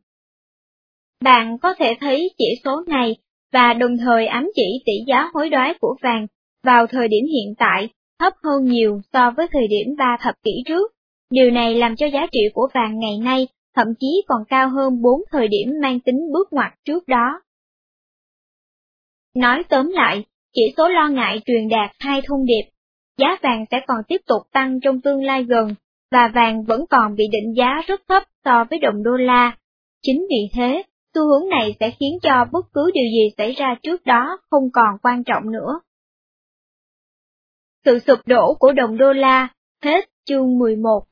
Speaker 1: Bạn có thể thấy chỉ số này và đồng thời ám chỉ tỷ giá hối đoái của vàng vào thời điểm hiện tại thấp hơn nhiều so với thời điểm 3 thập kỷ trước. Điều này làm cho giá trị của vàng ngày nay thậm chí còn cao hơn 4 thời điểm mang tính bước ngoặt trước đó. Nói tóm lại, chỉ số lo ngại truyền đạt hai thông điệp giá vàng sẽ còn tiếp tục tăng trong tương lai gần, và vàng vẫn còn bị định giá rất thấp so với đồng đô la. Chính vì thế, xu hướng này sẽ khiến cho bất cứ điều gì xảy ra trước đó không còn quan trọng nữa. Sự sụp đổ của đồng đô la, hết chương 11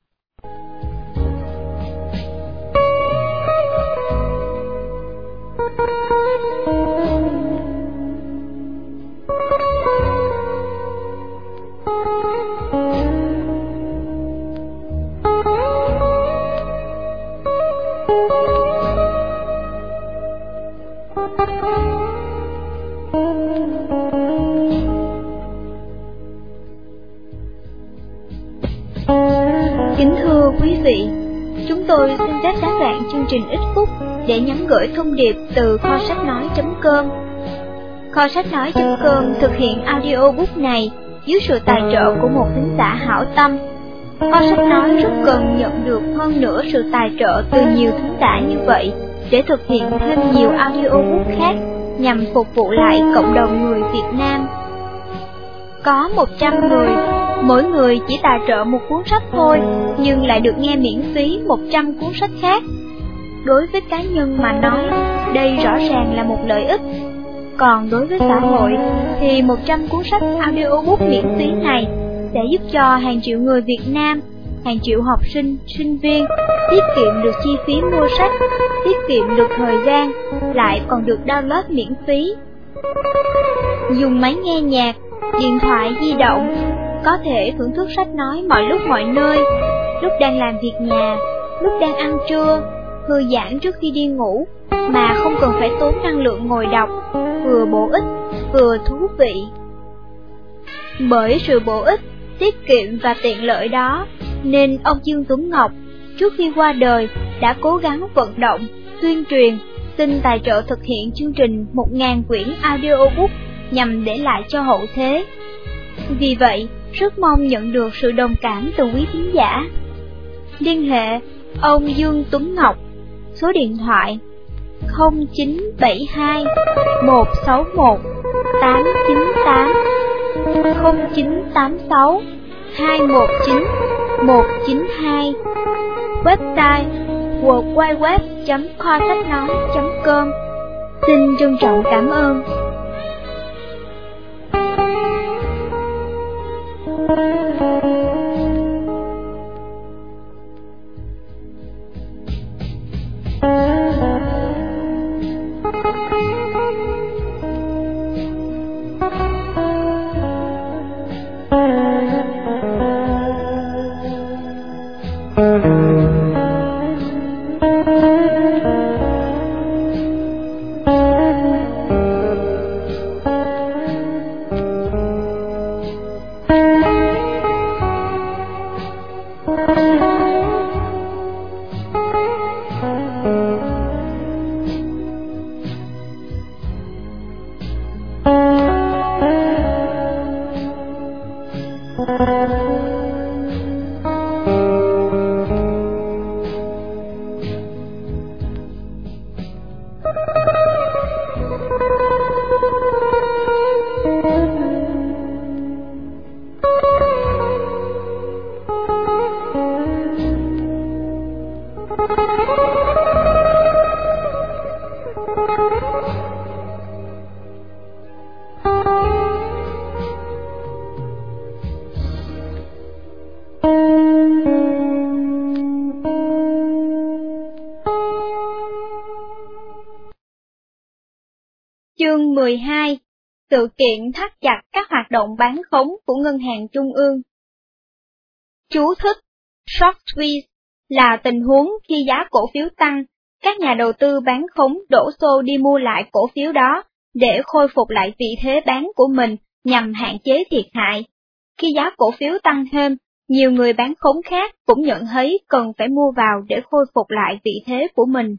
Speaker 1: Kính thưa quý vị, chúng tôi xin phép gián đoạn chương trình ít phút để nhắn gửi thông điệp từ kho sách nói.com. Kho sách nói.com thực hiện audiobook này dưới sự tài trợ của một thính giả hảo tâm. Kho sách nói rất cần nhận được hơn nữa sự tài trợ từ nhiều thính giả như vậy để thực hiện thêm nhiều audiobook khác nhằm phục vụ lại cộng đồng người Việt Nam Có 100 người, mỗi người chỉ tài trợ một cuốn sách thôi, nhưng lại được nghe miễn phí 100 cuốn sách khác. Đối với cá nhân mà nói, đây rõ ràng là một lợi ích. Còn đối với xã hội, thì 100 cuốn sách audiobook miễn phí này sẽ giúp cho hàng triệu người Việt Nam, hàng triệu học sinh, sinh viên tiết kiệm được chi phí mua sách, tiết kiệm được thời gian, lại còn được download miễn phí. Dùng máy nghe nhạc, điện thoại di động, có thể thưởng thức sách nói mọi lúc mọi nơi, lúc đang làm việc nhà, lúc đang ăn trưa, thư giãn trước khi đi ngủ, mà không cần phải tốn năng lượng ngồi đọc, vừa bổ ích, vừa thú vị. Bởi sự bổ ích, tiết kiệm và tiện lợi đó, nên ông Dương Tuấn Ngọc, trước khi qua đời, đã cố gắng vận động, tuyên truyền, xin tài trợ thực hiện chương trình 1.000 quyển audiobook nhằm để lại cho hậu thế. Vì vậy, rất mong nhận được sự đồng cảm từ quý khán giả. Liên hệ ông Dương Tuấn Ngọc, số điện thoại 0972 161 898 0986 219 192 Website www.kho sách nói.com Xin trân trọng cảm ơn. Chương Sự kiện thắt chặt các hoạt động bán khống của Ngân hàng Trung ương Chú thích Short squeeze là tình huống khi giá cổ phiếu tăng, các nhà đầu tư bán khống đổ xô đi mua lại cổ phiếu đó để khôi phục lại vị thế bán của mình nhằm hạn chế thiệt hại. Khi giá cổ phiếu tăng thêm, nhiều người bán khống khác cũng nhận thấy cần phải mua vào để khôi phục lại vị thế của mình.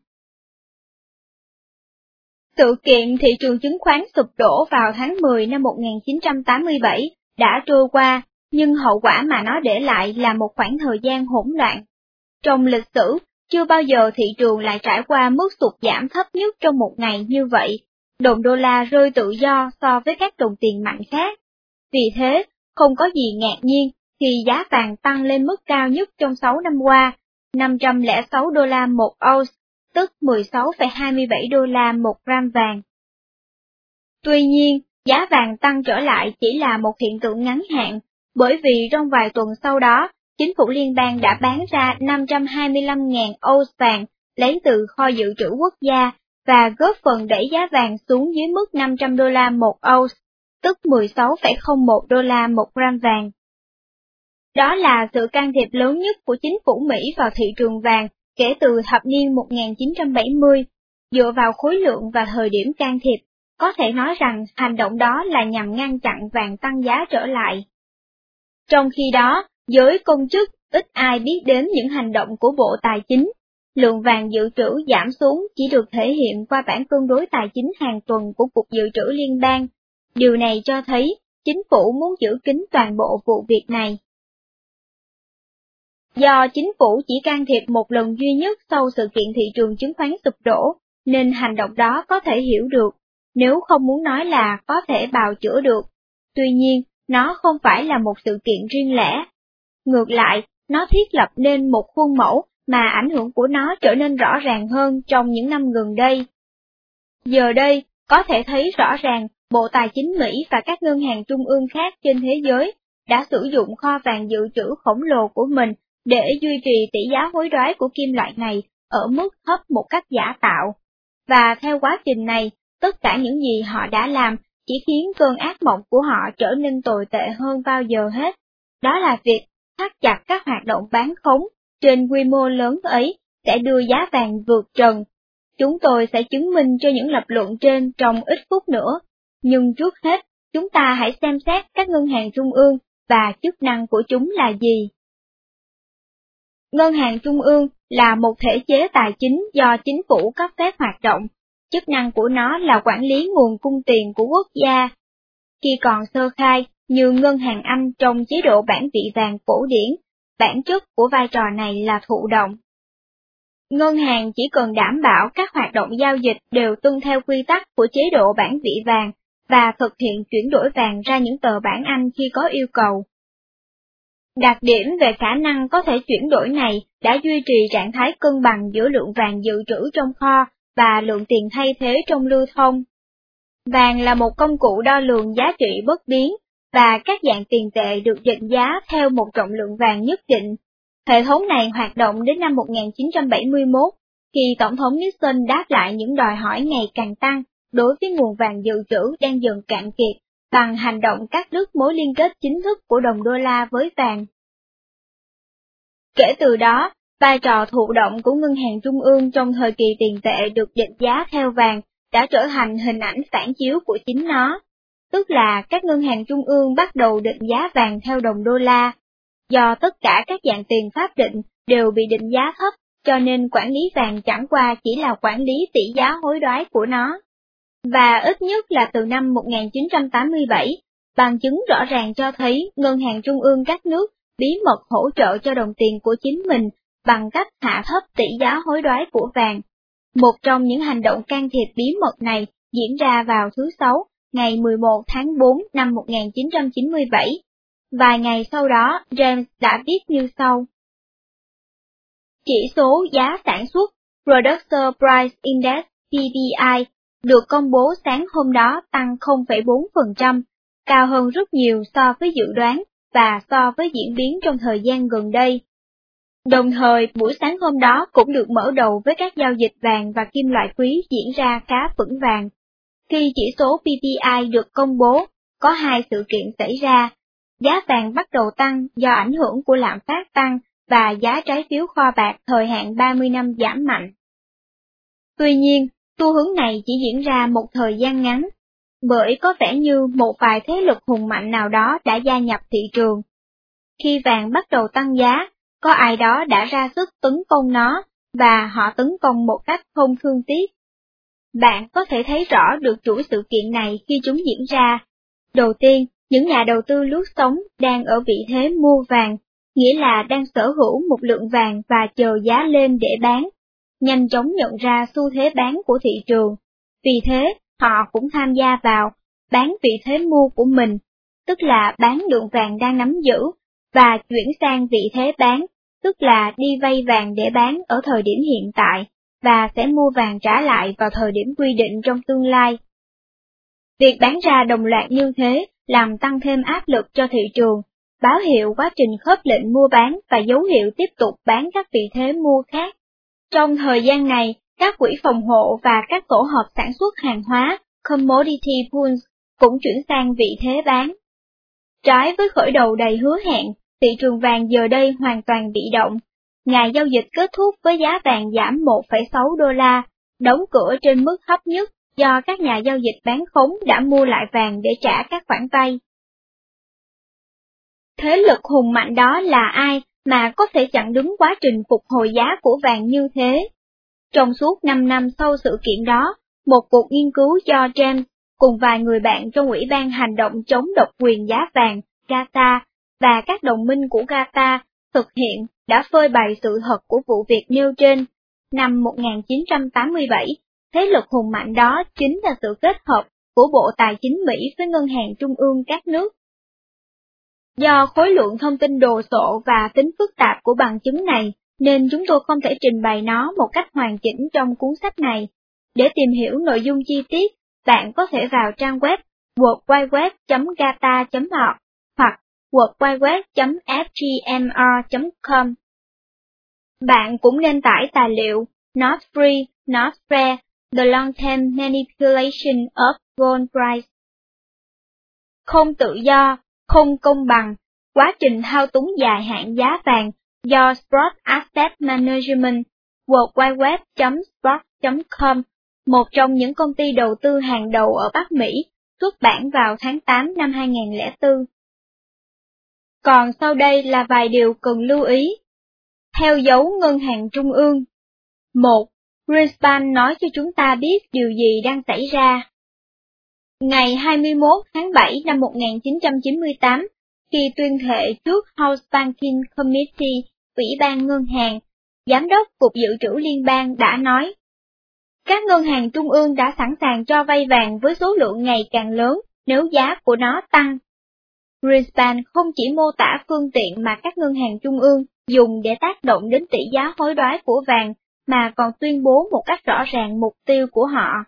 Speaker 1: Sự kiện thị trường chứng khoán sụp đổ vào tháng 10 năm 1987 đã trôi qua, nhưng hậu quả mà nó để lại là một khoảng thời gian hỗn loạn. Trong lịch sử, chưa bao giờ thị trường lại trải qua mức sụt giảm thấp nhất trong một ngày như vậy, đồng đô la rơi tự do so với các đồng tiền mạnh khác. Vì thế, không có gì ngạc nhiên khi giá vàng tăng lên mức cao nhất trong 6 năm qua, 506 đô la một ounce tức 16,27 đô la một gram vàng. Tuy nhiên, giá vàng tăng trở lại chỉ là một hiện tượng ngắn hạn, bởi vì trong vài tuần sau đó, chính phủ liên bang đã bán ra 525.000 ounce vàng lấy từ kho dự trữ quốc gia và góp phần đẩy giá vàng xuống dưới mức 500 đô la một ounce, tức 16,01 đô la một gram vàng. Đó là sự can thiệp lớn nhất của chính phủ Mỹ vào thị trường vàng kể từ thập niên 1970, dựa vào khối lượng và thời điểm can thiệp, có thể nói rằng hành động đó là nhằm ngăn chặn vàng tăng giá trở lại. Trong khi đó, giới công chức ít ai biết đến những hành động của Bộ Tài chính, lượng vàng dự trữ giảm xuống chỉ được thể hiện qua bản cân đối tài chính hàng tuần của Cục Dự trữ Liên bang. Điều này cho thấy chính phủ muốn giữ kín toàn bộ vụ việc này. Do chính phủ chỉ can thiệp một lần duy nhất sau sự kiện thị trường chứng khoán sụp đổ, nên hành động đó có thể hiểu được, nếu không muốn nói là có thể bào chữa được. Tuy nhiên, nó không phải là một sự kiện riêng lẻ. Ngược lại, nó thiết lập nên một khuôn mẫu mà ảnh hưởng của nó trở nên rõ ràng hơn trong những năm gần đây. Giờ đây, có thể thấy rõ ràng Bộ Tài chính Mỹ và các ngân hàng trung ương khác trên thế giới đã sử dụng kho vàng dự trữ khổng lồ của mình để duy trì tỷ giá hối đoái của kim loại này ở mức thấp một cách giả tạo. Và theo quá trình này, tất cả những gì họ đã làm chỉ khiến cơn ác mộng của họ trở nên tồi tệ hơn bao giờ hết. Đó là việc thắt chặt các hoạt động bán khống trên quy mô lớn ấy sẽ đưa giá vàng vượt trần. Chúng tôi sẽ chứng minh cho những lập luận trên trong ít phút nữa, nhưng trước hết, chúng ta hãy xem xét các ngân hàng trung ương và chức năng của chúng là gì. Ngân hàng trung ương là một thể chế tài chính do chính phủ cấp phép hoạt động, chức năng của nó là quản lý nguồn cung tiền của quốc gia. Khi còn sơ khai, như ngân hàng Anh trong chế độ bản vị vàng cổ điển, bản chất của vai trò này là thụ động. Ngân hàng chỉ cần đảm bảo các hoạt động giao dịch đều tuân theo quy tắc của chế độ bản vị vàng và thực hiện chuyển đổi vàng ra những tờ bản Anh khi có yêu cầu. Đặc điểm về khả năng có thể chuyển đổi này đã duy trì trạng thái cân bằng giữa lượng vàng dự trữ trong kho và lượng tiền thay thế trong lưu thông. Vàng là một công cụ đo lường giá trị bất biến, và các dạng tiền tệ được định giá theo một trọng lượng vàng nhất định. Hệ thống này hoạt động đến năm 1971, khi Tổng thống Nixon đáp lại những đòi hỏi ngày càng tăng đối với nguồn vàng dự trữ đang dần cạn kiệt bằng hành động cắt đứt mối liên kết chính thức của đồng đô la với vàng. Kể từ đó, vai trò thụ động của ngân hàng trung ương trong thời kỳ tiền tệ được định giá theo vàng đã trở thành hình ảnh phản chiếu của chính nó, tức là các ngân hàng trung ương bắt đầu định giá vàng theo đồng đô la. Do tất cả các dạng tiền pháp định đều bị định giá thấp, cho nên quản lý vàng chẳng qua chỉ là quản lý tỷ giá hối đoái của nó và ít nhất là từ năm 1987, bằng chứng rõ ràng cho thấy ngân hàng trung ương các nước bí mật hỗ trợ cho đồng tiền của chính mình bằng cách hạ thấp tỷ giá hối đoái của vàng. Một trong những hành động can thiệp bí mật này diễn ra vào thứ Sáu, ngày 11 tháng 4 năm 1997. Vài ngày sau đó, James đã viết như sau. Chỉ số giá sản xuất Producer Price Index PPI được công bố sáng hôm đó tăng 0,4%, cao hơn rất nhiều so với dự đoán và so với diễn biến trong thời gian gần đây. Đồng thời, buổi sáng hôm đó cũng được mở đầu với các giao dịch vàng và kim loại quý diễn ra khá vững vàng. Khi chỉ số PPI được công bố, có hai sự kiện xảy ra. Giá vàng bắt đầu tăng do ảnh hưởng của lạm phát tăng và giá trái phiếu kho bạc thời hạn 30 năm giảm mạnh. Tuy nhiên, Xu hướng này chỉ diễn ra một thời gian ngắn, bởi có vẻ như một vài thế lực hùng mạnh nào đó đã gia nhập thị trường. Khi vàng bắt đầu tăng giá, có ai đó đã ra sức tấn công nó, và họ tấn công một cách không thương tiếc. Bạn có thể thấy rõ được chuỗi sự kiện này khi chúng diễn ra. Đầu tiên, những nhà đầu tư lướt sống đang ở vị thế mua vàng, nghĩa là đang sở hữu một lượng vàng và chờ giá lên để bán nhanh chóng nhận ra xu thế bán của thị trường. Vì thế, họ cũng tham gia vào, bán vị thế mua của mình, tức là bán lượng vàng đang nắm giữ, và chuyển sang vị thế bán, tức là đi vay vàng để bán ở thời điểm hiện tại, và sẽ mua vàng trả lại vào thời điểm quy định trong tương lai. Việc bán ra đồng loạt như thế làm tăng thêm áp lực cho thị trường, báo hiệu quá trình khớp lệnh mua bán và dấu hiệu tiếp tục bán các vị thế mua khác. Trong thời gian này, các quỹ phòng hộ và các tổ hợp sản xuất hàng hóa, commodity pools, cũng chuyển sang vị thế bán. Trái với khởi đầu đầy hứa hẹn, thị trường vàng giờ đây hoàn toàn bị động. Ngày giao dịch kết thúc với giá vàng giảm 1,6 đô la, đóng cửa trên mức thấp nhất do các nhà giao dịch bán khống đã mua lại vàng để trả các khoản vay. Thế lực hùng mạnh đó là ai mà có thể chặn đứng quá trình phục hồi giá của vàng như thế. Trong suốt 5 năm sau sự kiện đó, một cuộc nghiên cứu do James cùng vài người bạn trong Ủy ban Hành động chống độc quyền giá vàng, GATA, và các đồng minh của GATA thực hiện đã phơi bày sự thật của vụ việc nêu trên. Năm 1987, thế lực hùng mạnh đó chính là sự kết hợp của Bộ Tài chính Mỹ với Ngân hàng Trung ương các nước. Do khối lượng thông tin đồ sộ và tính phức tạp của bằng chứng này, nên chúng tôi không thể trình bày nó một cách hoàn chỉnh trong cuốn sách này. Để tìm hiểu nội dung chi tiết, bạn có thể vào trang web www.gata.org hoặc www.fgmr.com. Bạn cũng nên tải tài liệu Not Free, Not Fair, The Long-Term Manipulation of Gold Price. Không tự do, không công bằng, quá trình thao túng dài hạn giá vàng do Sport Asset Management, worldwideweb.sport.com, một trong những công ty đầu tư hàng đầu ở Bắc Mỹ, xuất bản vào tháng 8 năm 2004. Còn sau đây là vài điều cần lưu ý. Theo dấu ngân hàng trung ương. 1. Greenspan nói cho chúng ta biết điều gì đang xảy ra. Ngày 21 tháng 7 năm 1998, khi tuyên thệ trước House Banking Committee, Ủy ban Ngân hàng, Giám đốc Cục Dự trữ Liên bang đã nói, các ngân hàng trung ương đã sẵn sàng cho vay vàng với số lượng ngày càng lớn nếu giá của nó tăng. Greenspan không chỉ mô tả phương tiện mà các ngân hàng trung ương dùng để tác động đến tỷ giá hối đoái của vàng, mà còn tuyên bố một cách rõ ràng mục tiêu của họ.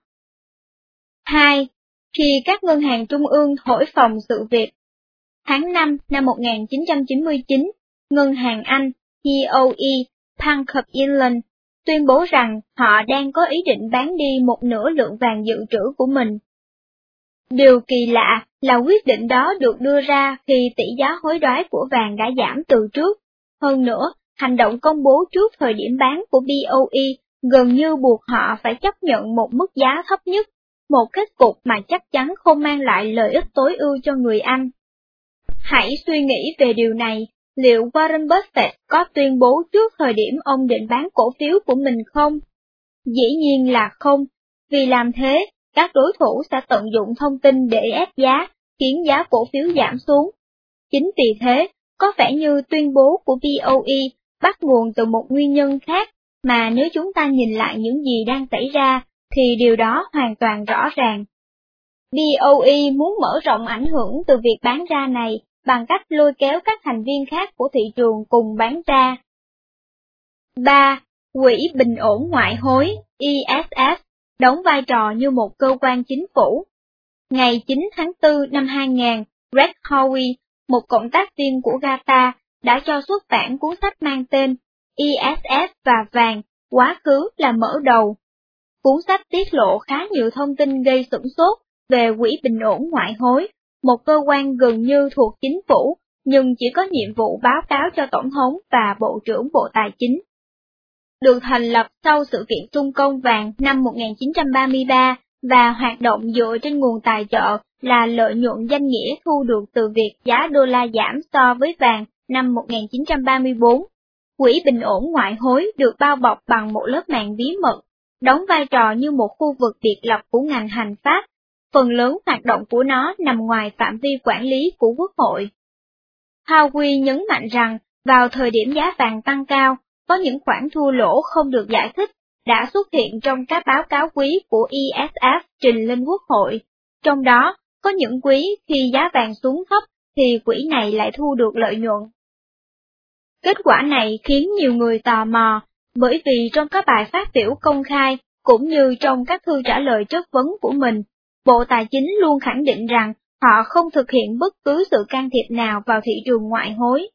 Speaker 1: 2. Khi các ngân hàng trung ương thổi phòng sự việc, tháng 5 năm 1999, Ngân hàng Anh, (BOE) Bank of England, tuyên bố rằng họ đang có ý định bán đi một nửa lượng vàng dự trữ của mình. Điều kỳ lạ là quyết định đó được đưa ra khi tỷ giá hối đoái của vàng đã giảm từ trước. Hơn nữa, hành động công bố trước thời điểm bán của BOE gần như buộc họ phải chấp nhận một mức giá thấp nhất, một kết cục mà chắc chắn không mang lại lợi ích tối ưu cho người Anh. Hãy suy nghĩ về điều này, liệu Warren Buffett có tuyên bố trước thời điểm ông định bán cổ phiếu của mình không? Dĩ nhiên là không, vì làm thế, các đối thủ sẽ tận dụng thông tin để ép giá, khiến giá cổ phiếu giảm xuống. Chính vì thế, có vẻ như tuyên bố của BOE bắt nguồn từ một nguyên nhân khác, mà nếu chúng ta nhìn lại những gì đang xảy ra, thì điều đó hoàn toàn rõ ràng. BOE muốn mở rộng ảnh hưởng từ việc bán ra này bằng cách lôi kéo các thành viên khác của thị trường cùng bán ra. 3. Quỹ Bình ổn Ngoại hối ISF đóng vai trò như một cơ quan chính phủ. Ngày 9 tháng 4 năm 2000, Greg Howie, một cộng tác viên của GATA, đã cho xuất bản cuốn sách mang tên ISF và vàng, quá khứ là mở đầu. Cuốn sách tiết lộ khá nhiều thông tin gây sửng sốt về quỹ bình ổn ngoại hối, một cơ quan gần như thuộc chính phủ, nhưng chỉ có nhiệm vụ báo cáo cho Tổng thống và Bộ trưởng Bộ Tài chính. Được thành lập sau sự kiện Trung Công vàng năm 1933 và hoạt động dựa trên nguồn tài trợ là lợi nhuận danh nghĩa thu được từ việc giá đô la giảm so với vàng năm 1934. Quỹ bình ổn ngoại hối được bao bọc bằng một lớp màng bí mật, đóng vai trò như một khu vực biệt lập của ngành hành pháp phần lớn hoạt động của nó nằm ngoài phạm vi quản lý của Quốc hội. Howie nhấn mạnh rằng, vào thời điểm giá vàng tăng cao, có những khoản thua lỗ không được giải thích, đã xuất hiện trong các báo cáo quý của ESF trình lên Quốc hội. Trong đó, có những quý khi giá vàng xuống thấp thì quỹ này lại thu được lợi nhuận. Kết quả này khiến nhiều người tò mò, bởi vì trong các bài phát biểu công khai, cũng như trong các thư trả lời chất vấn của mình, Bộ Tài chính luôn khẳng định rằng họ không thực hiện bất cứ sự can thiệp nào vào thị trường ngoại hối.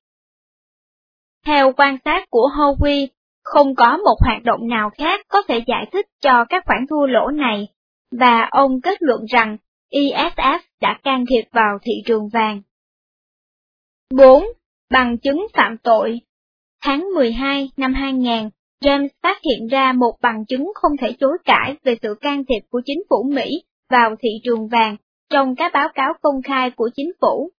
Speaker 1: Theo quan sát của Howie, không có một hoạt động nào khác có thể giải thích cho các khoản thua lỗ này, và ông kết luận rằng ISF đã can thiệp vào thị trường vàng. 4. Bằng chứng phạm tội Tháng 12 năm 2000, James phát hiện ra một bằng chứng không thể chối cãi về sự can thiệp của chính phủ Mỹ vào thị trường vàng trong các báo cáo công khai của chính phủ.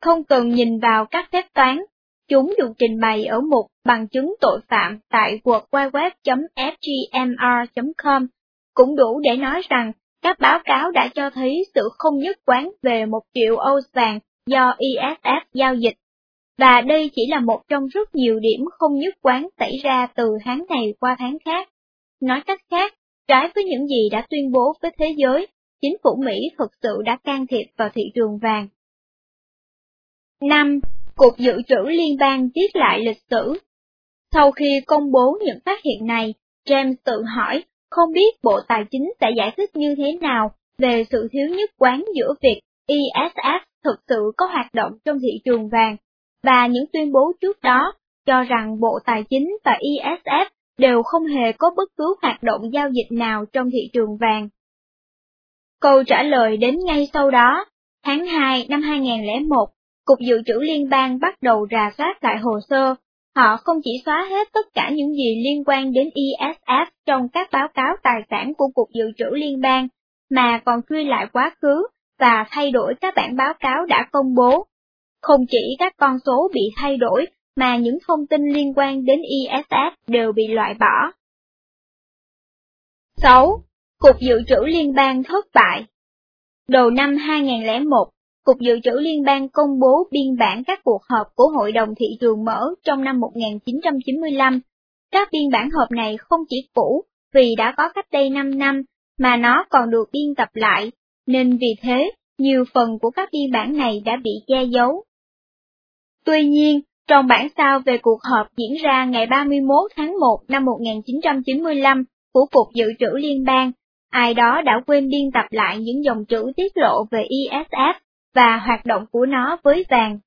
Speaker 1: Không cần nhìn vào các phép toán, chúng được trình bày ở mục bằng chứng tội phạm tại www.fgmr.com, cũng đủ để nói rằng các báo cáo đã cho thấy sự không nhất quán về một triệu ô vàng do ISF giao dịch, và đây chỉ là một trong rất nhiều điểm không nhất quán xảy ra từ tháng này qua tháng khác. Nói cách khác, Trái với những gì đã tuyên bố với thế giới, chính phủ Mỹ thực sự đã can thiệp vào thị trường vàng. 5. Cục Dự trữ Liên bang viết lại lịch sử Sau khi công bố những phát hiện này, James tự hỏi không biết Bộ Tài chính sẽ giải thích như thế nào về sự thiếu nhất quán giữa việc ISS thực sự có hoạt động trong thị trường vàng, và những tuyên bố trước đó cho rằng Bộ Tài chính và ISF đều không hề có bất cứ hoạt động giao dịch nào trong thị trường vàng. Câu trả lời đến ngay sau đó, tháng 2 năm 2001, Cục Dự trữ Liên bang bắt đầu rà soát lại hồ sơ. Họ không chỉ xóa hết tất cả những gì liên quan đến ISF trong các báo cáo tài sản của Cục Dự trữ Liên bang, mà còn truy lại quá khứ và thay đổi các bản báo cáo đã công bố. Không chỉ các con số bị thay đổi, mà những thông tin liên quan đến ISS đều bị loại bỏ. 6. Cục Dự trữ Liên bang thất bại Đầu năm 2001, Cục Dự trữ Liên bang công bố biên bản các cuộc họp của Hội đồng Thị trường Mở trong năm 1995. Các biên bản họp này không chỉ cũ vì đã có cách đây 5 năm, mà nó còn được biên tập lại, nên vì thế, nhiều phần của các biên bản này đã bị che giấu. Tuy nhiên, trong bản sao về cuộc họp diễn ra ngày 31 tháng 1 năm 1995 của Cục Dự trữ Liên bang, ai đó đã quên biên tập lại những dòng chữ tiết lộ về ISF và hoạt động của nó với vàng.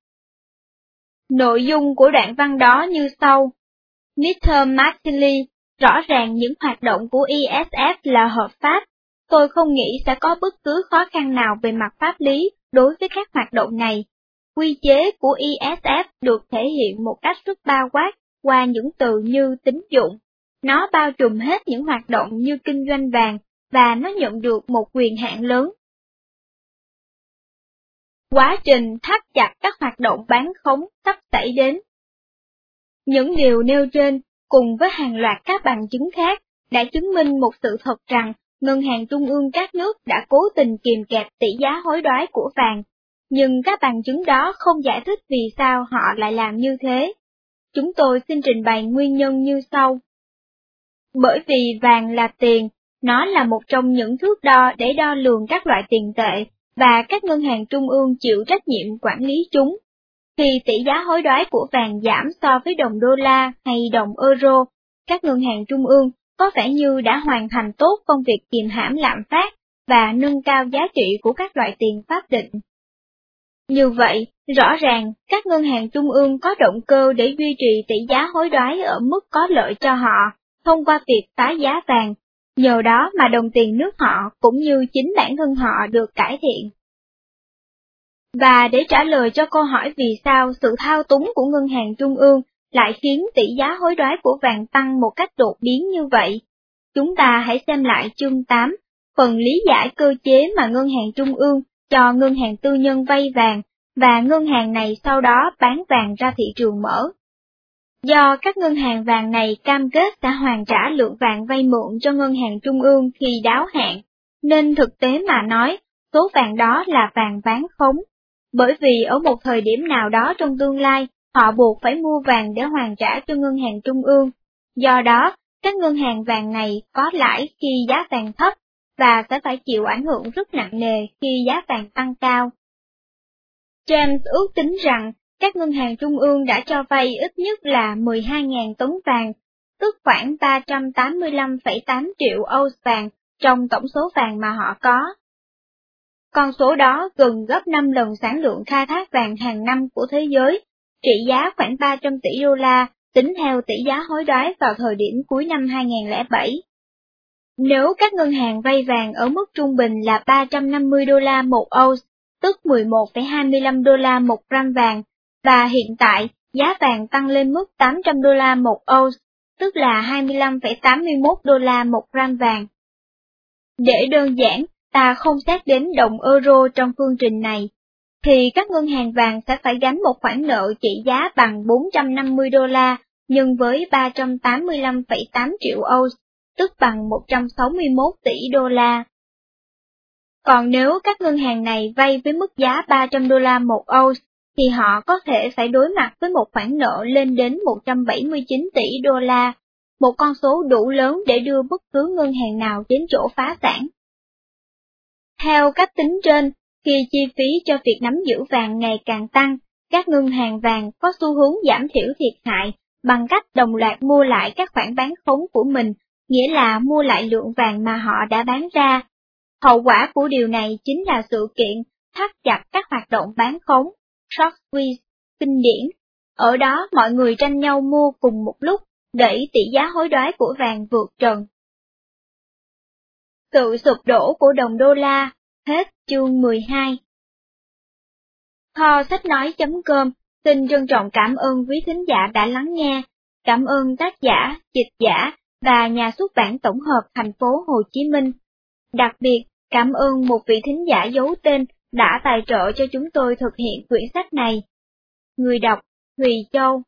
Speaker 1: Nội dung của đoạn văn đó như sau. Mr. Martinelli, rõ ràng những hoạt động của ISF là hợp pháp. Tôi không nghĩ sẽ có bất cứ khó khăn nào về mặt pháp lý đối với các hoạt động này. Quy chế của ISF được thể hiện một cách rất bao quát qua những từ như tín dụng. Nó bao trùm hết những hoạt động như kinh doanh vàng và nó nhận được một quyền hạn lớn. Quá trình thắt chặt các hoạt động bán khống sắp xảy đến. Những điều nêu trên, cùng với hàng loạt các bằng chứng khác, đã chứng minh một sự thật rằng ngân hàng trung ương các nước đã cố tình kiềm kẹp tỷ giá hối đoái của vàng nhưng các bằng chứng đó không giải thích vì sao họ lại làm như thế. Chúng tôi xin trình bày nguyên nhân như sau. Bởi vì vàng là tiền, nó là một trong những thước đo để đo lường các loại tiền tệ, và các ngân hàng trung ương chịu trách nhiệm quản lý chúng. Khi tỷ giá hối đoái của vàng giảm so với đồng đô la hay đồng euro, các ngân hàng trung ương có vẻ như đã hoàn thành tốt công việc kiềm hãm lạm phát và nâng cao giá trị của các loại tiền pháp định. Như vậy, rõ ràng, các ngân hàng trung ương có động cơ để duy trì tỷ giá hối đoái ở mức có lợi cho họ, thông qua việc tái giá vàng, nhờ đó mà đồng tiền nước họ cũng như chính bản thân họ được cải thiện. Và để trả lời cho câu hỏi vì sao sự thao túng của ngân hàng trung ương lại khiến tỷ giá hối đoái của vàng tăng một cách đột biến như vậy, chúng ta hãy xem lại chương 8, phần lý giải cơ chế mà ngân hàng trung ương cho ngân hàng tư nhân vay vàng, và ngân hàng này sau đó bán vàng ra thị trường mở. Do các ngân hàng vàng này cam kết sẽ hoàn trả lượng vàng vay mượn cho ngân hàng trung ương khi đáo hạn, nên thực tế mà nói, số vàng đó là vàng bán khống. Bởi vì ở một thời điểm nào đó trong tương lai, họ buộc phải mua vàng để hoàn trả cho ngân hàng trung ương. Do đó, các ngân hàng vàng này có lãi khi giá vàng thấp và sẽ phải chịu ảnh hưởng rất nặng nề khi giá vàng tăng cao. James ước tính rằng các ngân hàng trung ương đã cho vay ít nhất là 12.000 tấn vàng, tức khoảng 385,8 triệu ounce vàng trong tổng số vàng mà họ có. Con số đó gần gấp 5 lần sản lượng khai thác vàng hàng năm của thế giới, trị giá khoảng 300 tỷ đô la, tính theo tỷ giá hối đoái vào thời điểm cuối năm 2007. Nếu các ngân hàng vay vàng ở mức trung bình là 350 đô la một ounce, tức 11,25 đô la một gram vàng, và hiện tại giá vàng tăng lên mức 800 đô la một ounce, tức là 25,81 đô la một gram vàng. Để đơn giản, ta không xét đến đồng euro trong phương trình này, thì các ngân hàng vàng sẽ phải gánh một khoản nợ trị giá bằng 450 đô la nhân với 385,8 triệu ounce tức bằng 161 tỷ đô la. Còn nếu các ngân hàng này vay với mức giá 300 đô la một ounce, thì họ có thể phải đối mặt với một khoản nợ lên đến 179 tỷ đô la, một con số đủ lớn để đưa bất cứ ngân hàng nào đến chỗ phá sản. Theo cách tính trên, khi chi phí cho việc nắm giữ vàng ngày càng tăng, Các ngân hàng vàng có xu hướng giảm thiểu thiệt hại bằng cách đồng loạt mua lại các khoản bán khống của mình, nghĩa là mua lại lượng vàng mà họ đã bán ra. Hậu quả của điều này chính là sự kiện thắt chặt các hoạt động bán khống, short squeeze, kinh điển. Ở đó mọi người tranh nhau mua cùng một lúc, đẩy tỷ giá hối đoái của vàng vượt trần. Sự sụp đổ của đồng đô la, hết chương 12. Kho sách nói.com xin trân trọng cảm ơn quý thính giả đã lắng nghe, cảm ơn tác giả, dịch giả và nhà xuất bản tổng hợp thành phố Hồ Chí Minh. Đặc biệt, cảm ơn một vị thính giả giấu tên đã tài trợ cho chúng tôi thực hiện quyển sách này. Người đọc Thùy Châu